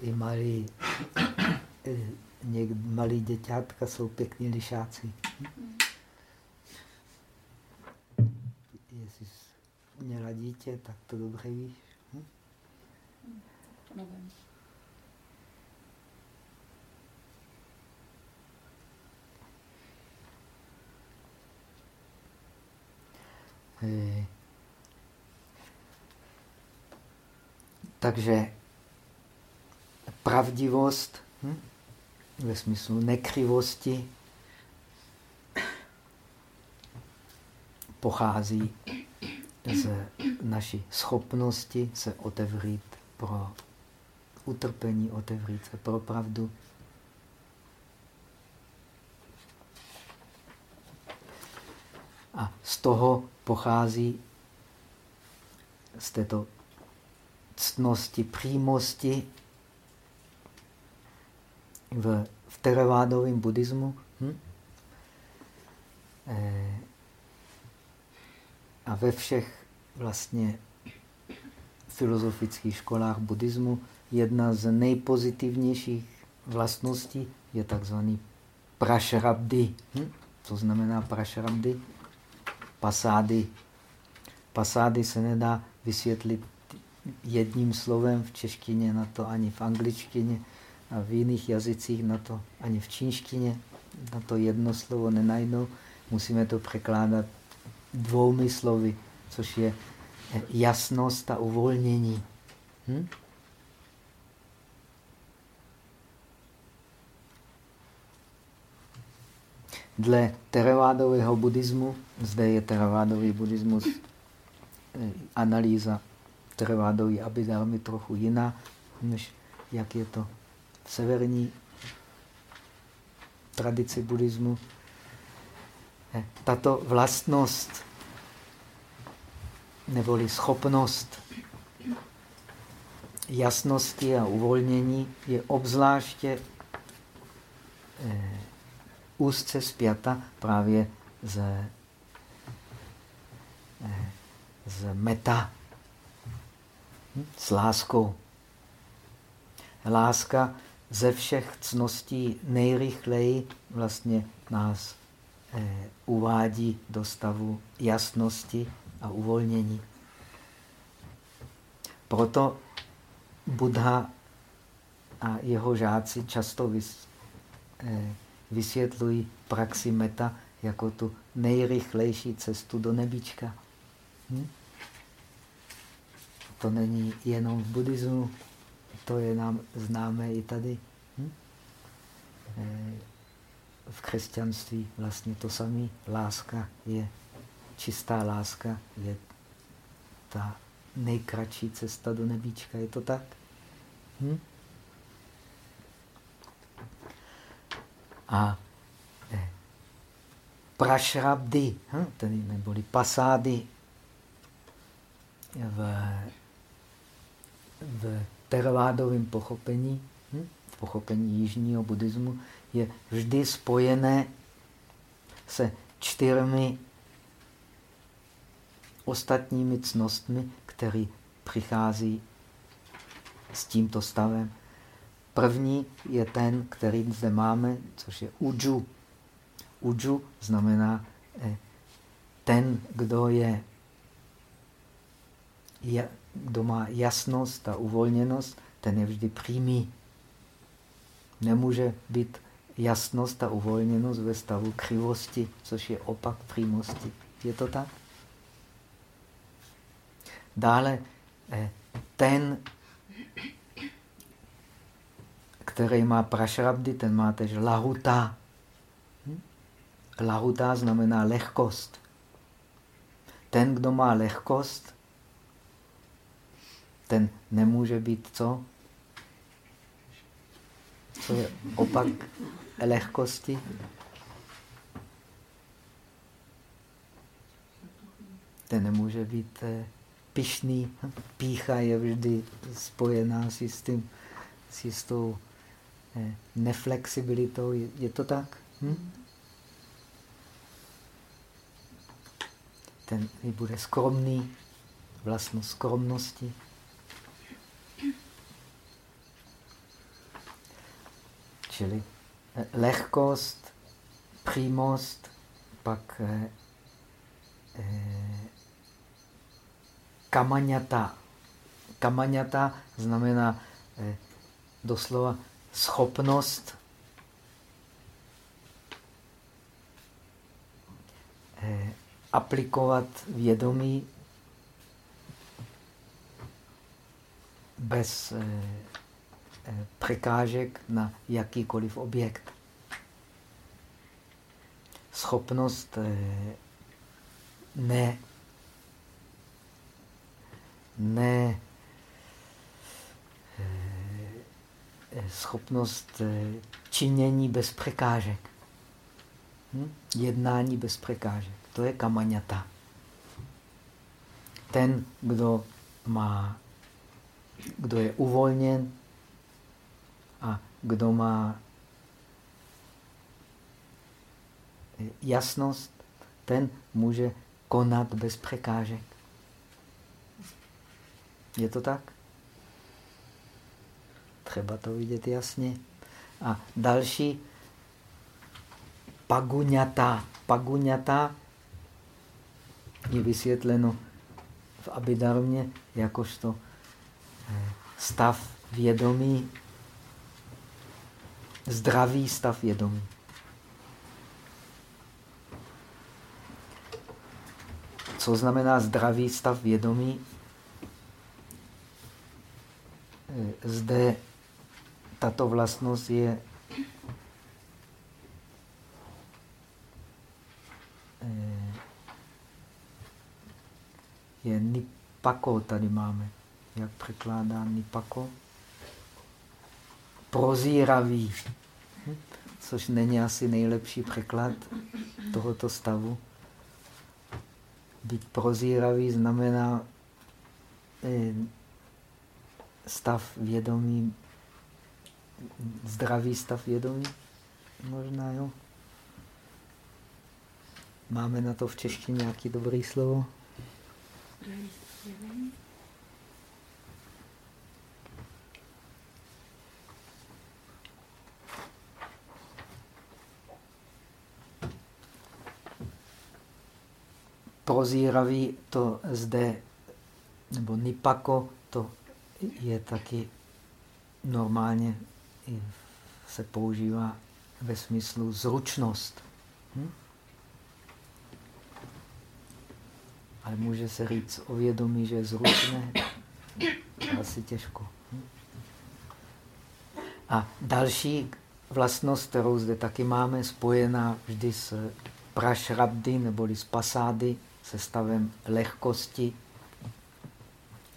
I malí, malí děťátka jsou pěkní lišáci. Hm? Jestli jsi měla dítě, tak to dobře víš. Hm? Eh, Takže pravdivost hm? ve smyslu nekryvosti pochází z naší schopnosti se otevřít pro utrpení, otevřít se pro pravdu. A z toho pochází z této ctnosti, přímosti v, v teravádovém buddhismu. Hm? E, a ve všech vlastně filozofických školách buddhismu jedna z nejpozitivnějších vlastností je takzvaný prašrabdy. Hm? Co znamená prašrabdy? Pasády. Pasády se nedá vysvětlit jedním slovem v češtině na to, ani v angličtině a v jiných jazycích na to, ani v čínštině na to jedno slovo nenajdou. Musíme to překládat dvoumi slovy, což je jasnost a uvolnění. Hm? Dle teravádového buddhismu, zde je teravádový buddhismus, eh, analýza teravádový abhidharmy trochu jiná, než jak je to v severní tradici buddhismu. Eh, tato vlastnost neboli schopnost jasnosti a uvolnění je obzvláště eh, úzce spjata právě z, eh, z meta, hm, s láskou. Láska ze všech cností nejrychleji vlastně nás eh, uvádí do stavu jasnosti a uvolnění. Proto Buddha a jeho žáci často eh, vysvětlují praxi meta jako tu nejrychlejší cestu do nebíčka. Hm? To není jenom v buddhismu, to je nám známé i tady. Hm? V křesťanství vlastně to samé. Láska je, čistá láska je ta nejkratší cesta do nebíčka. Je to tak? Hm? A eh, prašrabdy, hm? tedy neboli pasády v, v teravádovém pochopení, hm? Pochopení jižního buddhismu, je vždy spojené se čtyřmi ostatními cnostmi, které přichází s tímto stavem. První je ten, který zde máme, což je uju. Uju znamená eh, ten, kdo je, kdo má jasnost a uvolněnost, ten je vždy přímý. Nemůže být jasnost a uvolněnost ve stavu křivosti, což je opak přímosti. Je to tak? Dále eh, ten, který má prašrabdy, ten má tež lahuta. Hm? Lahuta znamená lehkost. Ten, kdo má lehkost, ten nemůže být co? Co je opak lehkosti? Ten nemůže být eh, pišný. Pícha je vždy spojená s, jistým, s jistou eh, neflexibilitou. Je, to tak? Hm? Ten bude skromný, vlastnost skromnosti. Čili eh, lehkost, přímost, pak eh, eh, kamaňata. Kamaňata znamená eh, doslova schopnost aplikovat vědomí bez, překážek na jakýkoliv objekt. Schopnost eh, ne, ne eh, schopnost činění bez překážek. Hm? Jednání bez překážek. To je kamaňata. Ten, kdo má, kdo je uvolněn kdo má jasnost, ten může konat bez překážek. Je to tak? Třeba to vidět jasně. A další paguňata. Paguňata je vysvětleno v Abidarmě jakožto eh, stav vědomí, zdravý stav vědomí. Co znamená zdravý stav vědomí? Eh, zde tato vlastnost je eh, je nipako tady máme. Jak překládá nipako? Prozíravý. Což není asi nejlepší překlad tohoto stavu. Být prozíravý znamená eh, stav vědomí, zdravý stav vědomí. Možná jo. Máme na to v češtině nějaký dobrý slovo? Prozíravý to zde, nebo nipako, to je taky normálně se používá ve smyslu zručnost. Hm? Ale může se říct o vědomí, že je zručné, [coughs] asi těžko. Hm? A další vlastnost, kterou zde taky máme, spojená vždy s prašrabdy neboli s pasády, se stavem lehkosti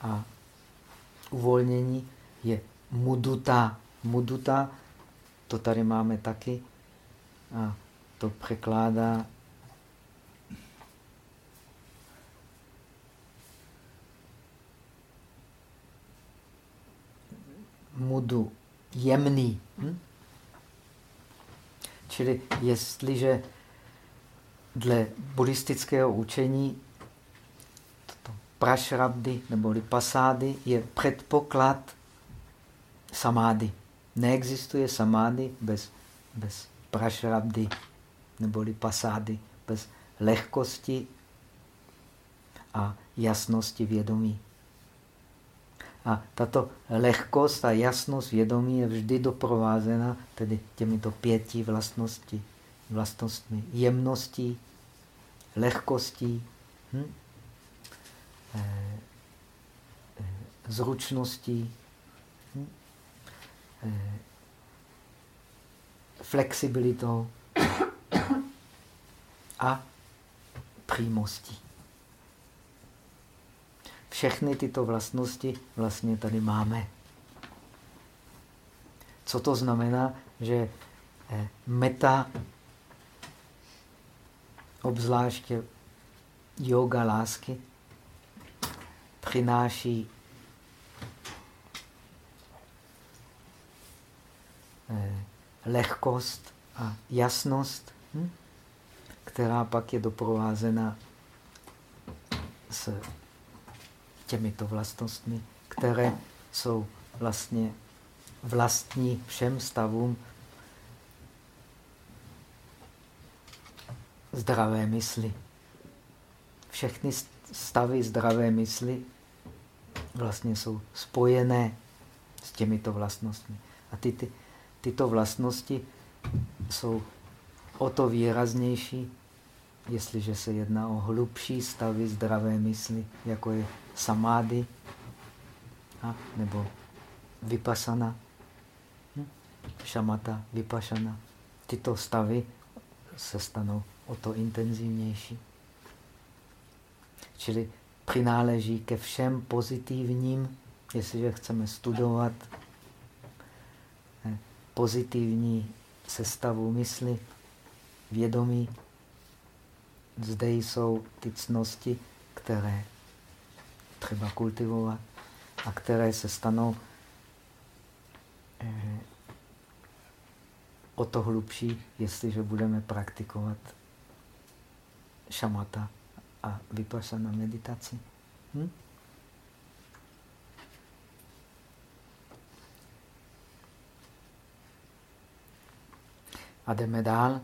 a uvolnění, je muduta. Muduta, to tady máme taky, a to překládá mudu jemný. Hm? Čili jestliže dle buddhistického učení prašrabdy neboli pasády je předpoklad samády. Neexistuje samády bez, bez prašrabdy neboli pasády, bez lehkosti a jasnosti vědomí. A tato lehkost a jasnost vědomí je vždy doprovázena tedy těmito pěti vlastnosti, vlastnostmi jemností, lehkostí, hm? e, e, zručností, hm? e, flexibilitou a přímostí. Všechny tyto vlastnosti vlastně tady máme. Co to znamená? Že eh, meta, obzvláště yoga lásky, přináší eh, lehkost a jasnost, hm? která pak je doprovázena s těmito vlastnostmi, které jsou vlastně vlastní všem stavům zdravé mysli. Všechny stavy zdravé mysli vlastně jsou spojené s těmito vlastnostmi. A ty, ty, tyto vlastnosti jsou o to výraznější, jestliže se jedná o hlubší stavy zdravé mysli, jako je samády a, nebo vypasana, šamata, vypašana. Tyto stavy se stanou o to intenzivnější. Čili přináleží ke všem pozitivním, jestliže chceme studovat eh, pozitivní sestavu mysli, vědomí. Zde jsou ty cnosti, které třeba kultivovat a které se stanou eh, o to hlubší, jestliže budeme praktikovat šamata a vypašana meditaci. Hm? A jdeme dál.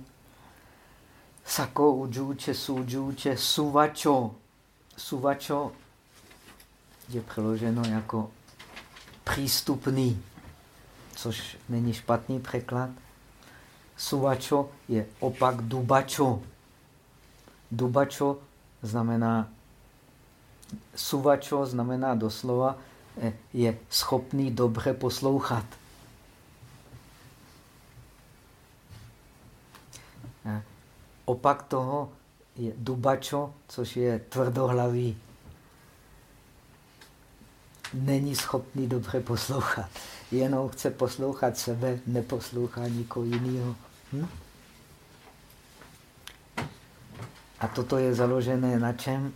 Sako udžuče, sudžuče, suvačo. Suvačo je přeloženo jako přístupný, což není špatný překlad. Suvačo je opak dubačo. Dubačo znamená, suvačo znamená doslova, eh, je schopný dobře poslouchat. Eh, opak toho je dubačo, což je tvrdohlavý. Není schopný dobře poslouchat. Jenom chce poslouchat sebe, neposlouchá nikoho jiného. Hm? A toto je založené na čem?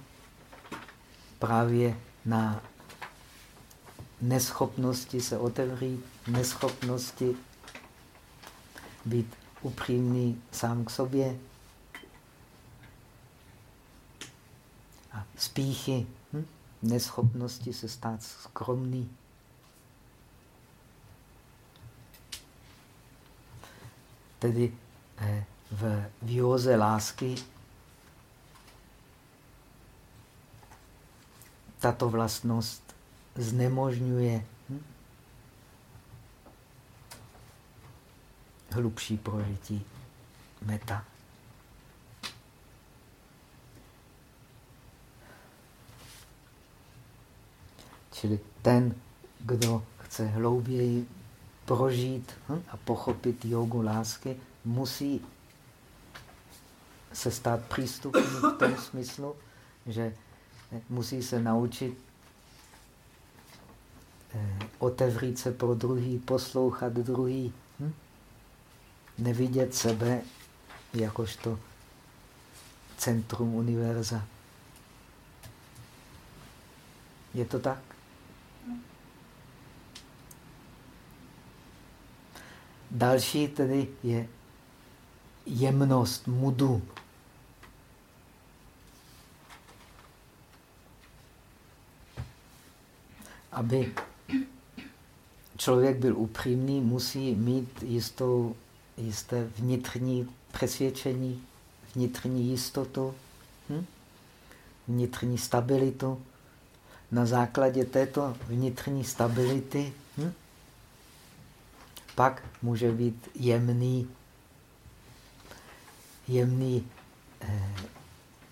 Právě na neschopnosti se otevřít, neschopnosti být upřímný sám k sobě a spíchy, hm? neschopnosti se stát skromný. Tedy eh, v výhoze lásky tato vlastnost znemožňuje hlubší prožití meta. Čili ten, kdo chce hlouběji prožít hm, a pochopit jogu lásky, musí se stát přístupný v tom smyslu, že musí se naučit eh, otevřít se pro druhý, poslouchat druhý. Hm? Nevidět sebe jakožto centrum univerza. Je to tak? Další tedy je jemnost mudu. Aby člověk byl upřímný, musí mít jistou, jisté vnitřní přesvědčení, vnitřní jistotu, hm? vnitřní stabilitu. Na základě této vnitřní stability hm? pak může být jemný, jemný eh,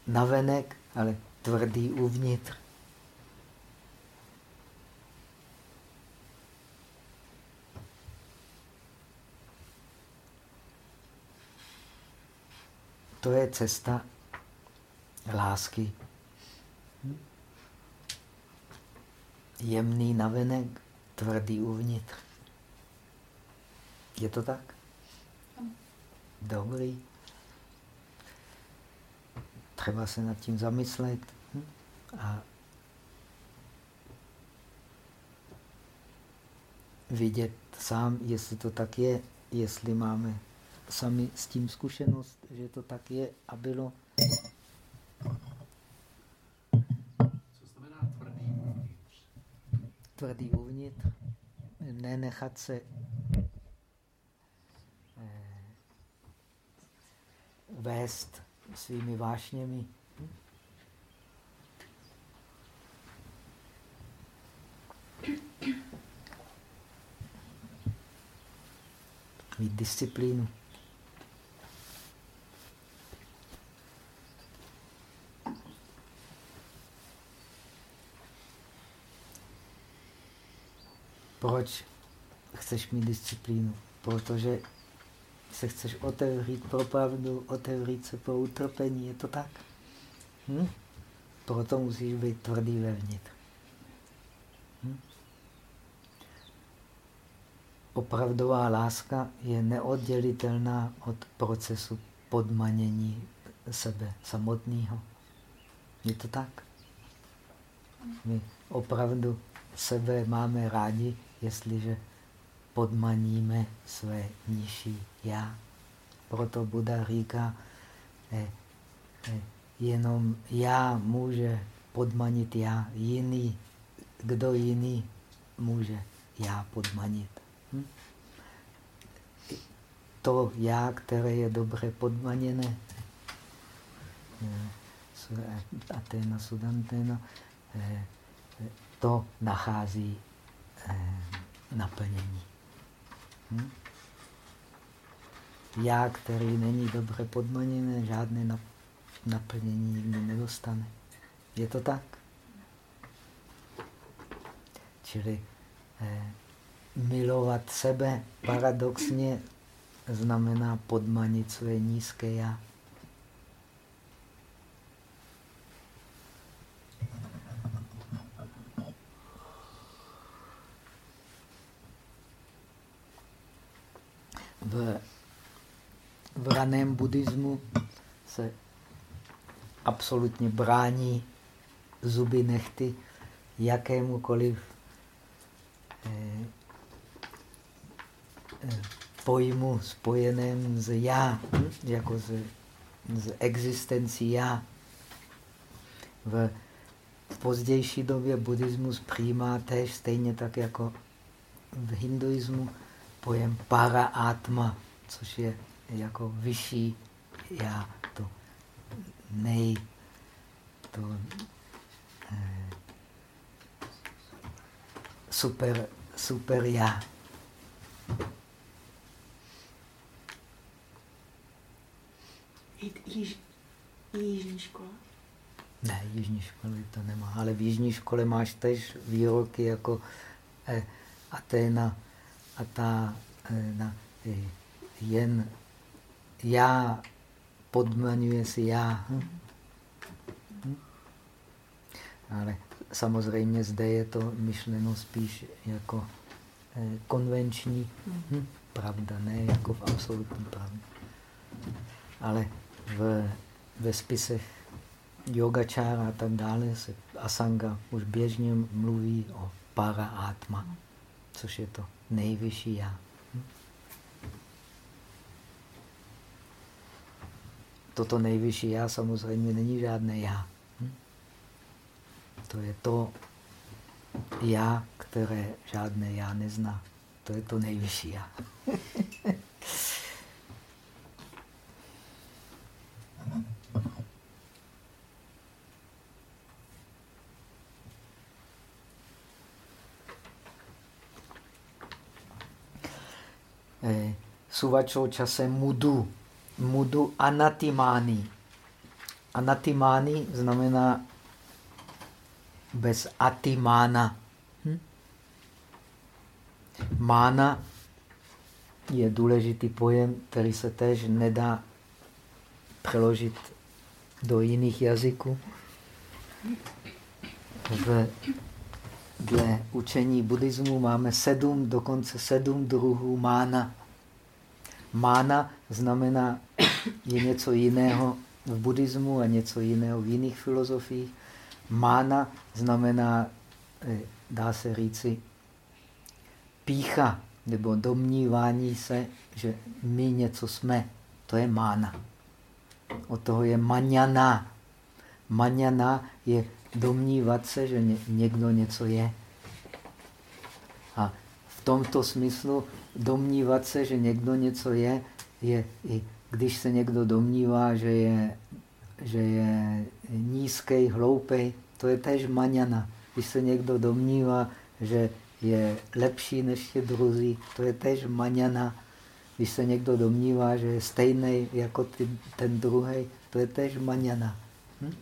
navenek, ale tvrdý uvnitř. To je cesta lásky. Jemný navenek, tvrdý uvnitř. Je to tak? Dobrý. Třeba se nad tím zamyslet a vidět sám, jestli to tak je, jestli máme sami s tím zkušenost, že to tak je a bylo. Co znamená tvrdý uvnitř? Tvrdý uvnitř, nenechat se eh, vést svými vášněmi. Mít disciplínu. Proč chceš mít disciplínu? protože se chceš otevřít pro pravdu, otevřít se pro utrpení, je to tak? Hm? Proto musíš být tvrdý vevnitř. Hm? Opravdová láska je neoddělitelná od procesu podmanění sebe samotného. Je to tak? My opravdu sebe máme rádi, jestliže podmaníme své nižší já. Proto Buda říká, eh, eh, jenom já může podmanit já, jiný, kdo jiný může já podmanit. Hm? To já, které je dobře podmaněné, eh, Atena, Sudantena, eh, to nachází naplnění. Hm? Já, který není dobře podmaněný, žádné naplnění nikdy nedostane. Je to tak? Čili eh, milovat sebe paradoxně znamená podmanit své nízké já. v, v raném buddhismu se absolutně brání zuby nechty jakémukoliv eh, eh, pojmu spojeném s já, jako s, s existencí já. V, v pozdější době buddhismus přijímá též stejně tak jako v hinduismu pojem para atma, což je jako vyšší já, to nej, to eh, super, super já. Již, jižní škola? Ne, jižní školy to nemá, ale v jižní škole máš tež výroky jako eh, Aténa, a ta eh, na, eh, jen já podmaňuje si já. Hm? Hm? Ale samozřejmě zde je to myšleno spíš jako eh, konvenční hm? pravda, ne jako v absolutní pravdě. Ale v, ve spisech yogačára a tak dále se Asanga už běžně mluví o para atma, což je to nejvyšší já. Toto nejvyšší já samozřejmě není žádné já. To je to já, které žádné já nezná. To je to nejvyšší já. [laughs] eh, suvačo čase mudu. Mudu anatimani. Anatimani znamená bez atimána. Hm? Mána je důležitý pojem, který se též nedá přeložit do jiných jazyků. V dle učení buddhismu máme sedm, dokonce sedm druhů mána. Mána znamená, je něco jiného v buddhismu a něco jiného v jiných filozofiích. Mána znamená, eh, dá se říci, pícha nebo domnívání se, že my něco jsme. To je mána. Od toho je maňana. Maňana je domnívat se, že někdo něco je. A v tomto smyslu domnívat se, že někdo něco je, je i když se někdo domnívá, že je, že je nízký, hloupý, to je tež maňana. Když se někdo domnívá, že je lepší než ti druzí, to je tež maňana. Když se někdo domnívá, že je stejný jako ty, ten druhý, to je tež maňana. Hm?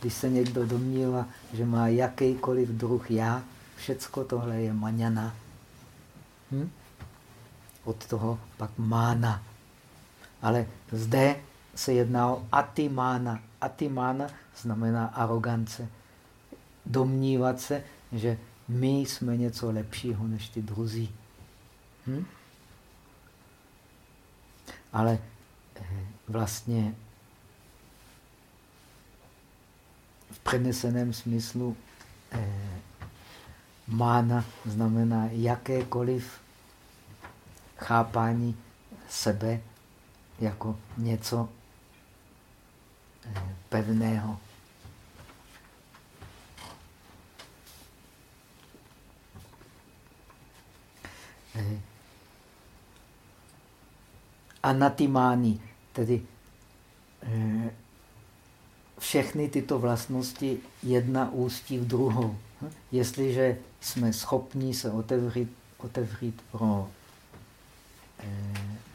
Když se někdo domnívá, že má jakýkoliv druh já, všecko tohle je maňana. Hm? Od toho pak mána. Ale zde se jedná o atimána. Atimána znamená arogance. Domnívat se, že my jsme něco lepšího než ty druzí. Hm? Ale eh, vlastně v přeneseném smyslu eh, mána znamená jakékoliv chápání sebe jako něco eh, pevného. Eh, anatimány, tedy eh, všechny tyto vlastnosti jedna ústí v druhou. Hm? Jestliže jsme schopni se otevřít, otevřít pro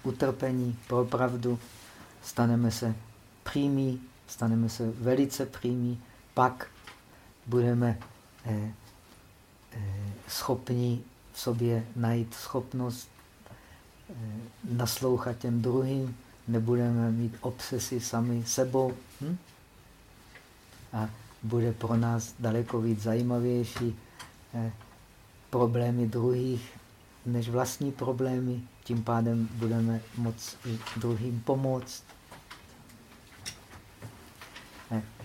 utrpení, pro pravdu, staneme se přímí, staneme se velice přímí, pak budeme eh, eh, schopni v sobě najít schopnost eh, naslouchat těm druhým, nebudeme mít obsesy sami sebou. Hm? A bude pro nás daleko víc zajímavější eh, problémy druhých než vlastní problémy. Tím pádem budeme moct i druhým pomoct.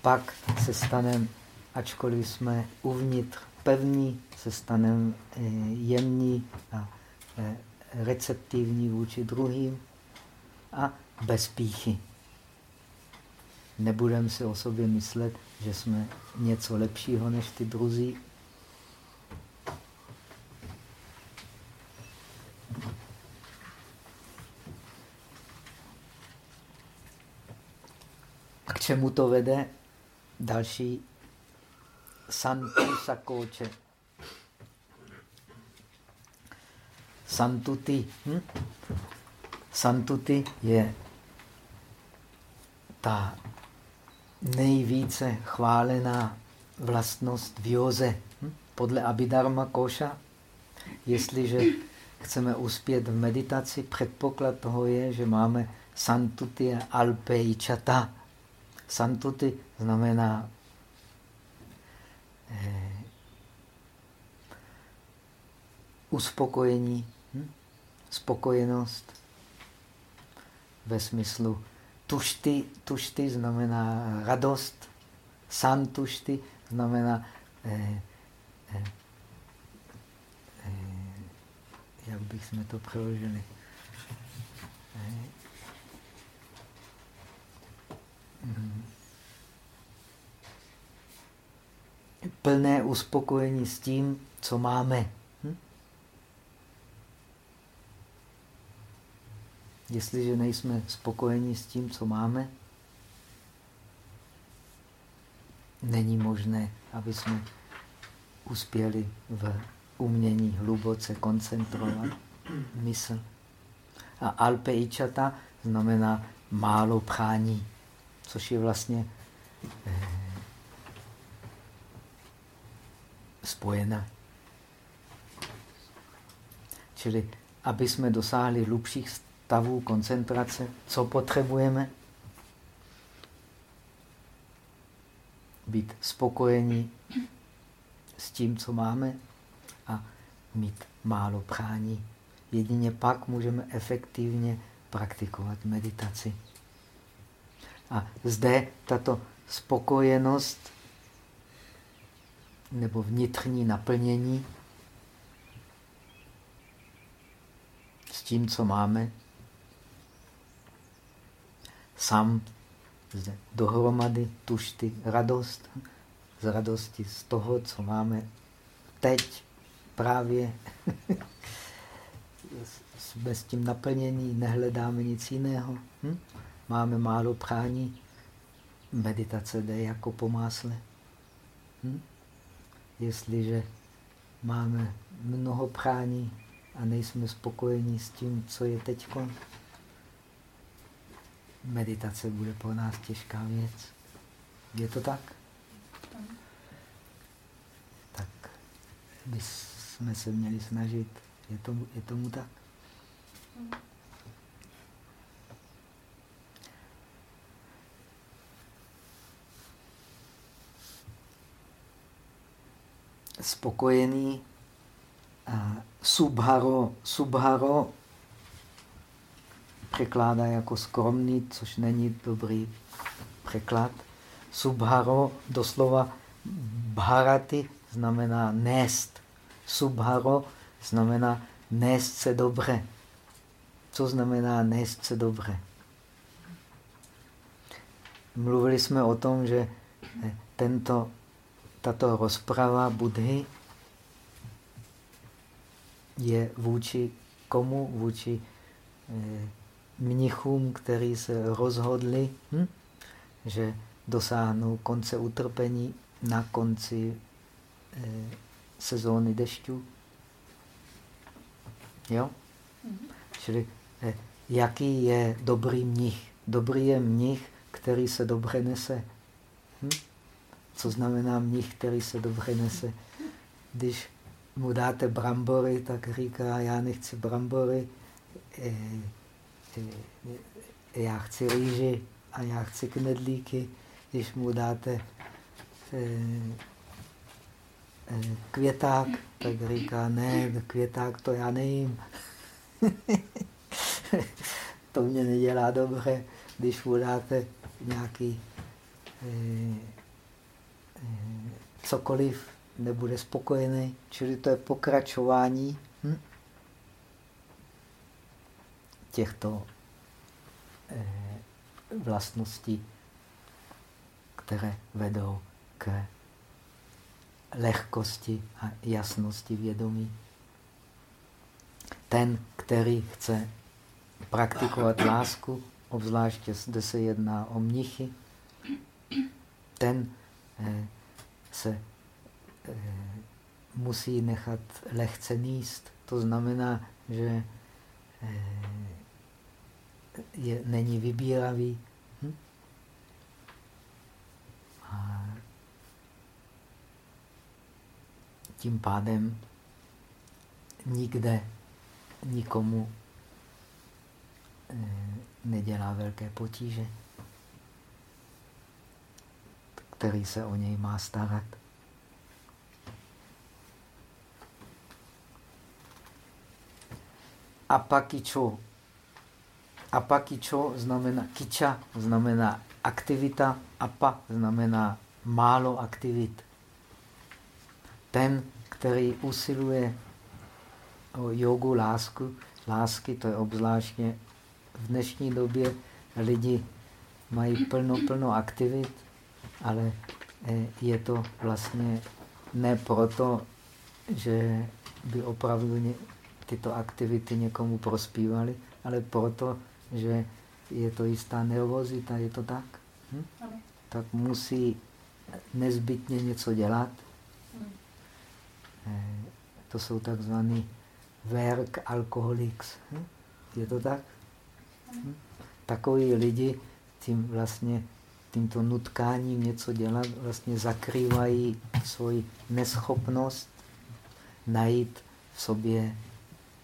Pak se staneme, ačkoliv jsme uvnitř pevní, se staneme eh, jemní a eh, receptivní vůči druhým a bez píchy. Nebudeme si o sobě myslet, že jsme něco lepšího než ty druzí. Čemu to vede? Další santu sakóče. Santuti. Hm? Santuti je ta nejvíce chválená vlastnost v józe. Hm? Podle Abhidharma Koša, jestliže chceme uspět v meditaci, předpoklad toho je, že máme santuti a Santuti znamená eh, uspokojení, hm? spokojenost ve smyslu tušty, tušty znamená radost, santušty znamená eh, eh, eh, jak bychom to přeložili? Eh, mm. Plné uspokojení s tím, co máme. Hm? Jestliže nejsme spokojeni s tím, co máme, není možné, aby jsme uspěli v umění hluboce koncentrovat mysl. A alpe ičata znamená málo prání, což je vlastně eh, spojena. Čili, aby jsme dosáhli hlubších stavů koncentrace, co potřebujeme? Být spokojení s tím, co máme a mít málo prání. Jedině pak můžeme efektivně praktikovat meditaci. A zde tato spokojenost nebo vnitřní naplnění s tím, co máme, sám zde dohromady tušty radost z radosti z toho, co máme teď právě. Jsme [laughs] s tím naplnění, nehledáme nic jiného. Hm? Máme málo prání, meditace jde jako po másle. Hm? Jestliže máme mnoho prání a nejsme spokojení s tím, co je teď, meditace bude pro nás těžká věc. Je to tak? Tak bychom se měli snažit. Je tomu, je tomu tak? Spokojený a subharo, subharo překládá jako skromný, což není dobrý překlad. Subharo doslova bharati znamená nést. Subharo znamená nést se dobře. Co znamená nést se dobře? Mluvili jsme o tom, že tento, tato rozprava Budhy je vůči komu? Vůči eh, mnichům, kteří se rozhodli, hm? že dosáhnou konce utrpení na konci eh, sezóny dešťů. Jo? Mm -hmm. Čili eh, jaký je dobrý mnich? Dobrý je mnich, který se dobře nese. Hm? Co znamená mnich, který se dobře nese? Když mu dáte brambory, tak říká, já nechci brambory, eh, eh, já chci rýži a já chci knedlíky. Když mu dáte květák, tak říká, ne, květák to já nejím. [laughs] to mě nedělá dobře, když mu dáte nějaký cokoliv, nebude spokojený. Čili to je pokračování hm? těchto eh, vlastností, které vedou k lehkosti a jasnosti vědomí. Ten, který chce praktikovat lásku, obzvláště zde se jedná o mnichy, ten se eh, musí nechat lehce níst. To znamená, že eh, je, není vybíravý. Hm? A tím pádem nikde nikomu eh, nedělá velké potíže, který se o něj má starat. Apakičo. Apakičo znamená kiča, znamená aktivita, apa znamená málo aktivit. Ten, který usiluje o jogu, lásku, lásky, to je obzvláštně v dnešní době lidi mají plno, plno aktivit, ale eh, je to vlastně ne proto, že by opravdu tyto aktivity někomu prospívaly, ale proto, že je to jistá nervozita, je to tak? Hm? Tak musí nezbytně něco dělat. Eh, to jsou takzvaný work alcoholics. Hm? Je to tak? Hm? Takoví lidi tím vlastně tímto nutkáním něco dělat vlastně zakrývají svoji neschopnost najít v sobě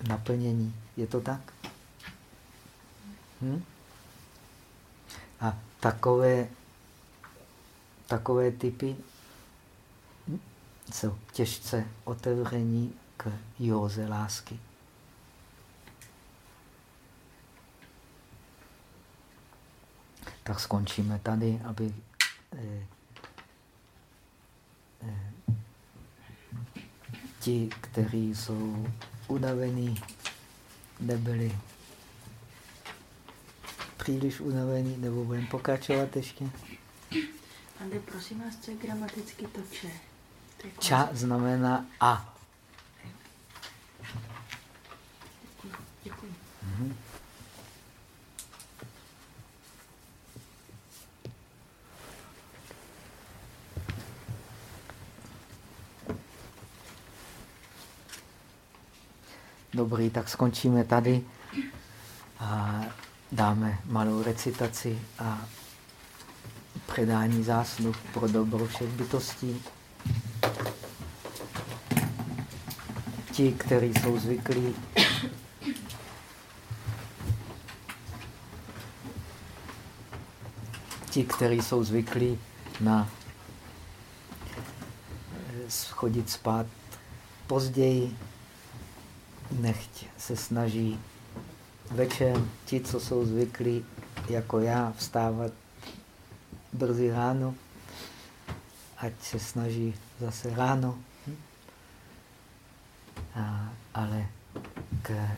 naplnění. Je to tak? Hm? A takové, takové typy jsou těžce otevření k józe lásky. Tak skončíme tady, aby eh, eh, ti, kteří jsou unavení, nebyli příliš unavení, nebo budeme pokračovat ještě? Ande, prosím vás, co je gramaticky to če? Ča znamená a. Děkuji. Děkuji. Mhm. Dobrý, tak skončíme tady a dáme malou recitaci a předání zásluh pro dobro všech bytostí. Ti, kteří jsou zvyklí ti, kteří jsou zvyklí na eh, chodit spát později, nechť se snaží večer, ti, co jsou zvyklí jako já, vstávat brzy ráno, ať se snaží zase ráno. A, ale k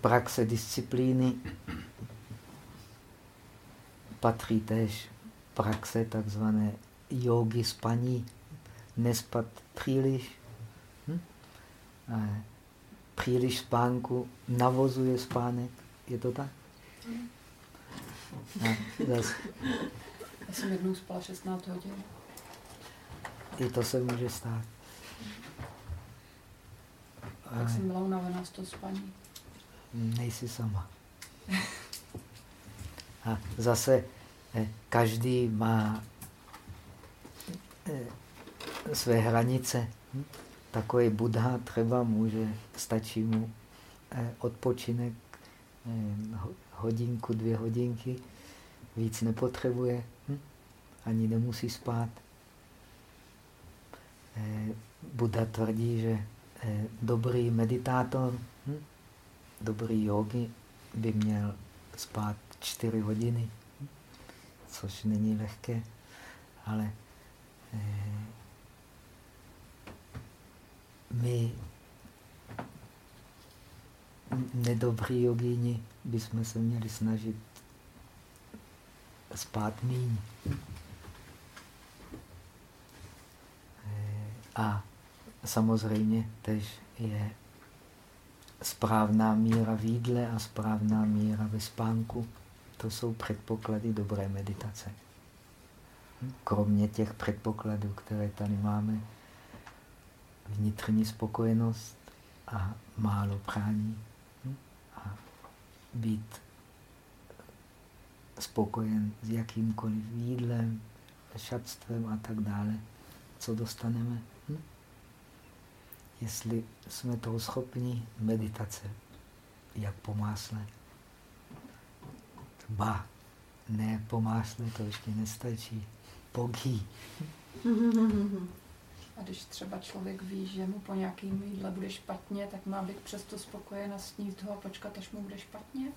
praxe disciplíny patří též praxe takzvané jogy spaní, nespat příliš. Hm? A příliš spánku navozuje spánek. Je to tak? A zase. Já jsem jednou spala 16 hodin. I to se může stát. Tak jsem byla unavená z toho spaní. Nejsi sama. A zase eh, každý má eh, své hranice. Hm? Takový Buddha třeba může, stačí mu eh, odpočinek hodinku, dvě hodinky, víc nepotřebuje, hm? ani nemusí spát. Buddha tvrdí, že dobrý meditátor, hm? dobrý jogi by měl spát čtyři hodiny, což není lehké, ale eh, my nedobří jogíni bychom se měli snažit spát míň. A samozřejmě tež je správná míra v jídle a správná míra ve spánku. To jsou předpoklady dobré meditace. Kromě těch předpokladů, které tady máme, vnitřní spokojenost a málo prání a být spokojen s jakýmkoliv jídlem, šatstvem a tak dále, co dostaneme. Hm? Jestli jsme toho schopni, meditace, jak po másle. Ba, ne po másle, to ještě nestačí. Pogý. [laughs] A když třeba člověk ví, že mu po nějakém jídle bude špatně, tak má být přesto spokojen a sníst ho a počkat, až mu bude špatně?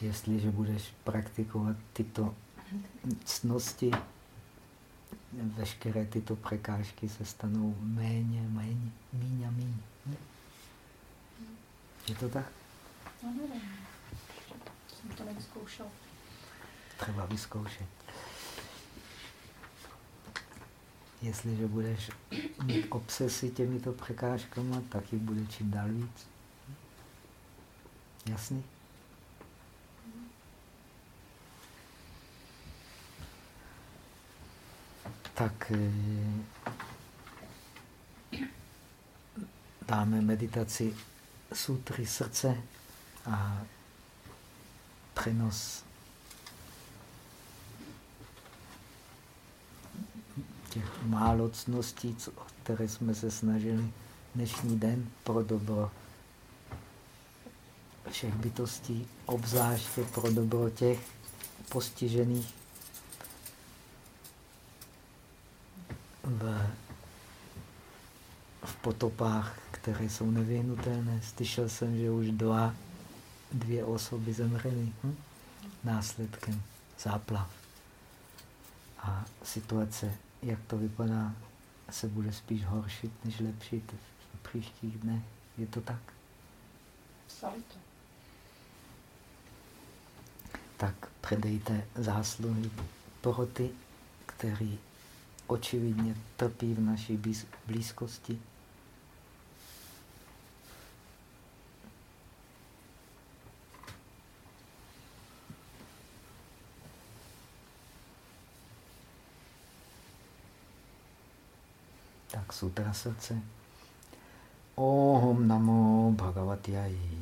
Jestliže budeš praktikovat tyto cnosti, veškeré tyto překážky se stanou méně, méně, míň a míň. Je to tak? No nevím. Jsem to nevyzkoušel. Třeba vyzkoušet. Jestliže budeš mít obsesy těmito překážkami, tak jich bude čím dál víc. Jasný? tak eh, dáme meditaci sutry srdce a přenos těch málo cností, které jsme se snažili dnešní den pro dobro všech bytostí, obzvláště pro dobro těch postižených v, v potopách, které jsou nevyhnutelné. Slyšel jsem, že už dva, dvě osoby zemřely hm? následkem záplav. A situace, jak to vypadá, se bude spíš horšit, než lepšit v příštích dnech. Je to tak? Psali to. Tak předejte zásluhy pro ty, který očividně trpí v naší blízkosti. Tak sutra srdce. Om namo bhagavatiyai.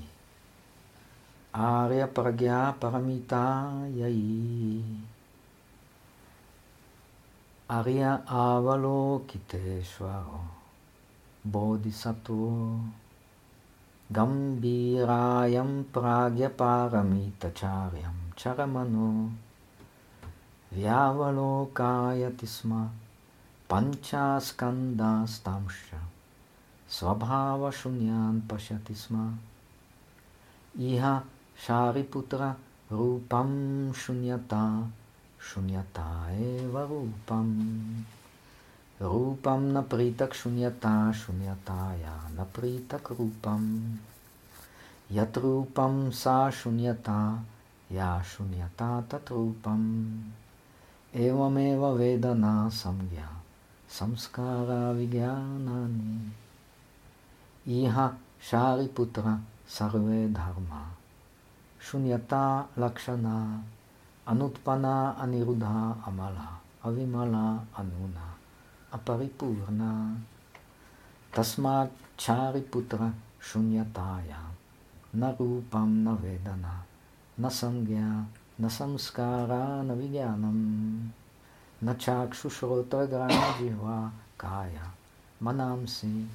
Arya pragya paramita yai. Arya Avalokiteshvaro Bodhisattva Gambirayam Pragya Paramitacharyam Charamano vyávalokájati sma pančá skanda stamša svabháva šunyán pašati sma iha šáriputra rupam šunyata šunyata eva rupam. Rupam napritak šunyata ya napritak rupam. Yat rupam sa šunyata ya šunyata tat rupam. Evameva vedana samgya samskara vigyanani. Iha shariputra sarve dharma. Shunyata lakshana anutpana anirudha amala avimala anuna aparipurna. Tasmat chariputra shunyataya. Na rupam na vedana. Na samgya, na samskara, na vigyanam. न चाक्षुषोत्रगाणजिह्वा काया। मनांसि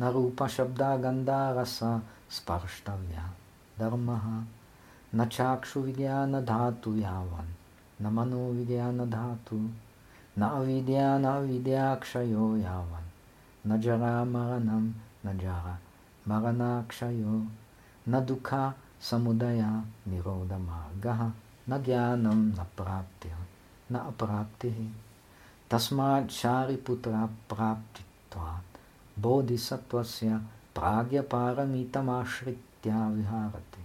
न रूपशब्दागन्धारस स्पर्ष्टव्या। धर्म, न चाक्षुविज्ञानधातु यावन् न मनोविज्ञानधातु, न अविद्या न अविद्याक्षयो यावन्। न जरामरणं, न जरा मरणाक्षयो न दुःखा समुदया निरोधमार्गः, न ज्ञान, न प्राप्त। न अप्राप्ति ही। तस्मा शारिपुत्र प्राप्तिवाद बोधिसत्व प्राज्ञपारमितमाश्रित्या विहारते।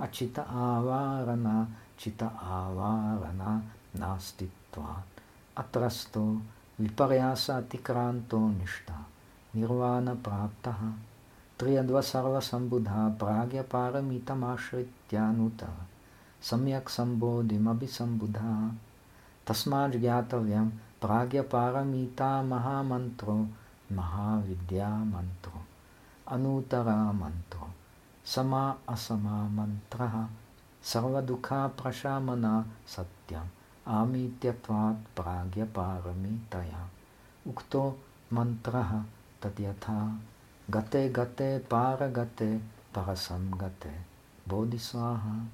अचित आवारणा, चित आवारणा नास्तित्वात्। अत्रस्तो निष्ठा निर्वाण प्राप्त त्रियद्व सर्वसंबुधा प्राज्ञपारमितमाश्रित्यानुतः सम्यक् सम्बोधिमभिसम्बुधा। तस्मात् ज्ञातव्यं प्राज्ञपारमिता महामन्त्रो, महाविद्यामन्त्रो। अनूतरामन्त्रो। समा असमामन्त्रः। सर्वदुःखाप्रशामना सत्यम्। आमीत्यत्वात् प्राज्ञपारमितया उक्तो मन्त्रः तद्यथा। गते गते पारगते परसं गते बोधिस्वाहा।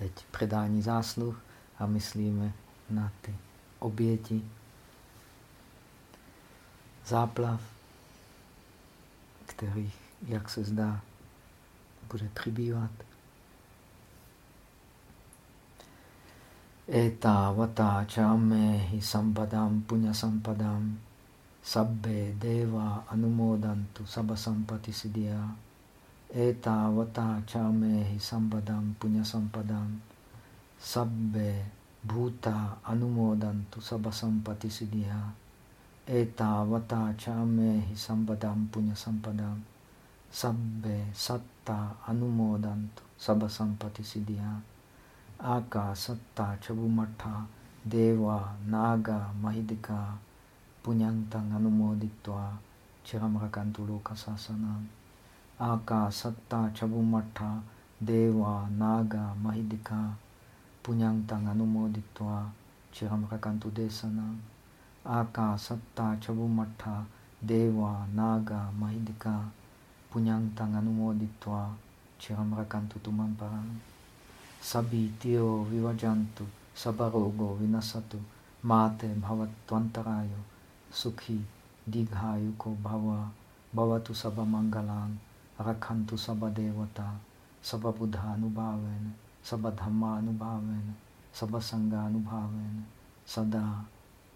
Teď předání zásluh a myslíme na ty oběti záplav, kterých, jak se zdá, bude přibývat. Etavata chame hi sampadam punya sampadam sabbe deva anumodantu sabha sampati siddhya Etavata chame hi sampadam punya sampadam sabbe bhuta anumodantu sabha sampati siddhya Etavata chame hi sampadam punya sampadam sabbe satta anumodantu sabha sampati siddhya Aka, Satta, Chabumatha, Deva, Naga, Mahidika, Punyantang Anumoditva, Chiramrakantu Loka Aka, Satta, Chabumatha, Deva, Naga, Mahidika, Punyantang Anumoditva, Chiramrakantu Desanam. Aka, Satta, Chabumatha, Deva, Naga, Mahidika, Punyantang Anumoditva, Chiramrakantu Tumamparang. sabitio vivajantu sabarogo vinasatu mate bhavatvantarayo sukhi dighaayuko bhava bhavatu sabha mangalang rakhantu sabha devata sabha buddha anubhavena sabha dhamma anubhavena sabha sangha anubhavena sada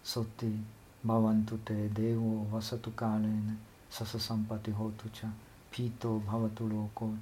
soti bhavantu te devo vasatu kalena sasa sampati hotu cha pito bhavatu loko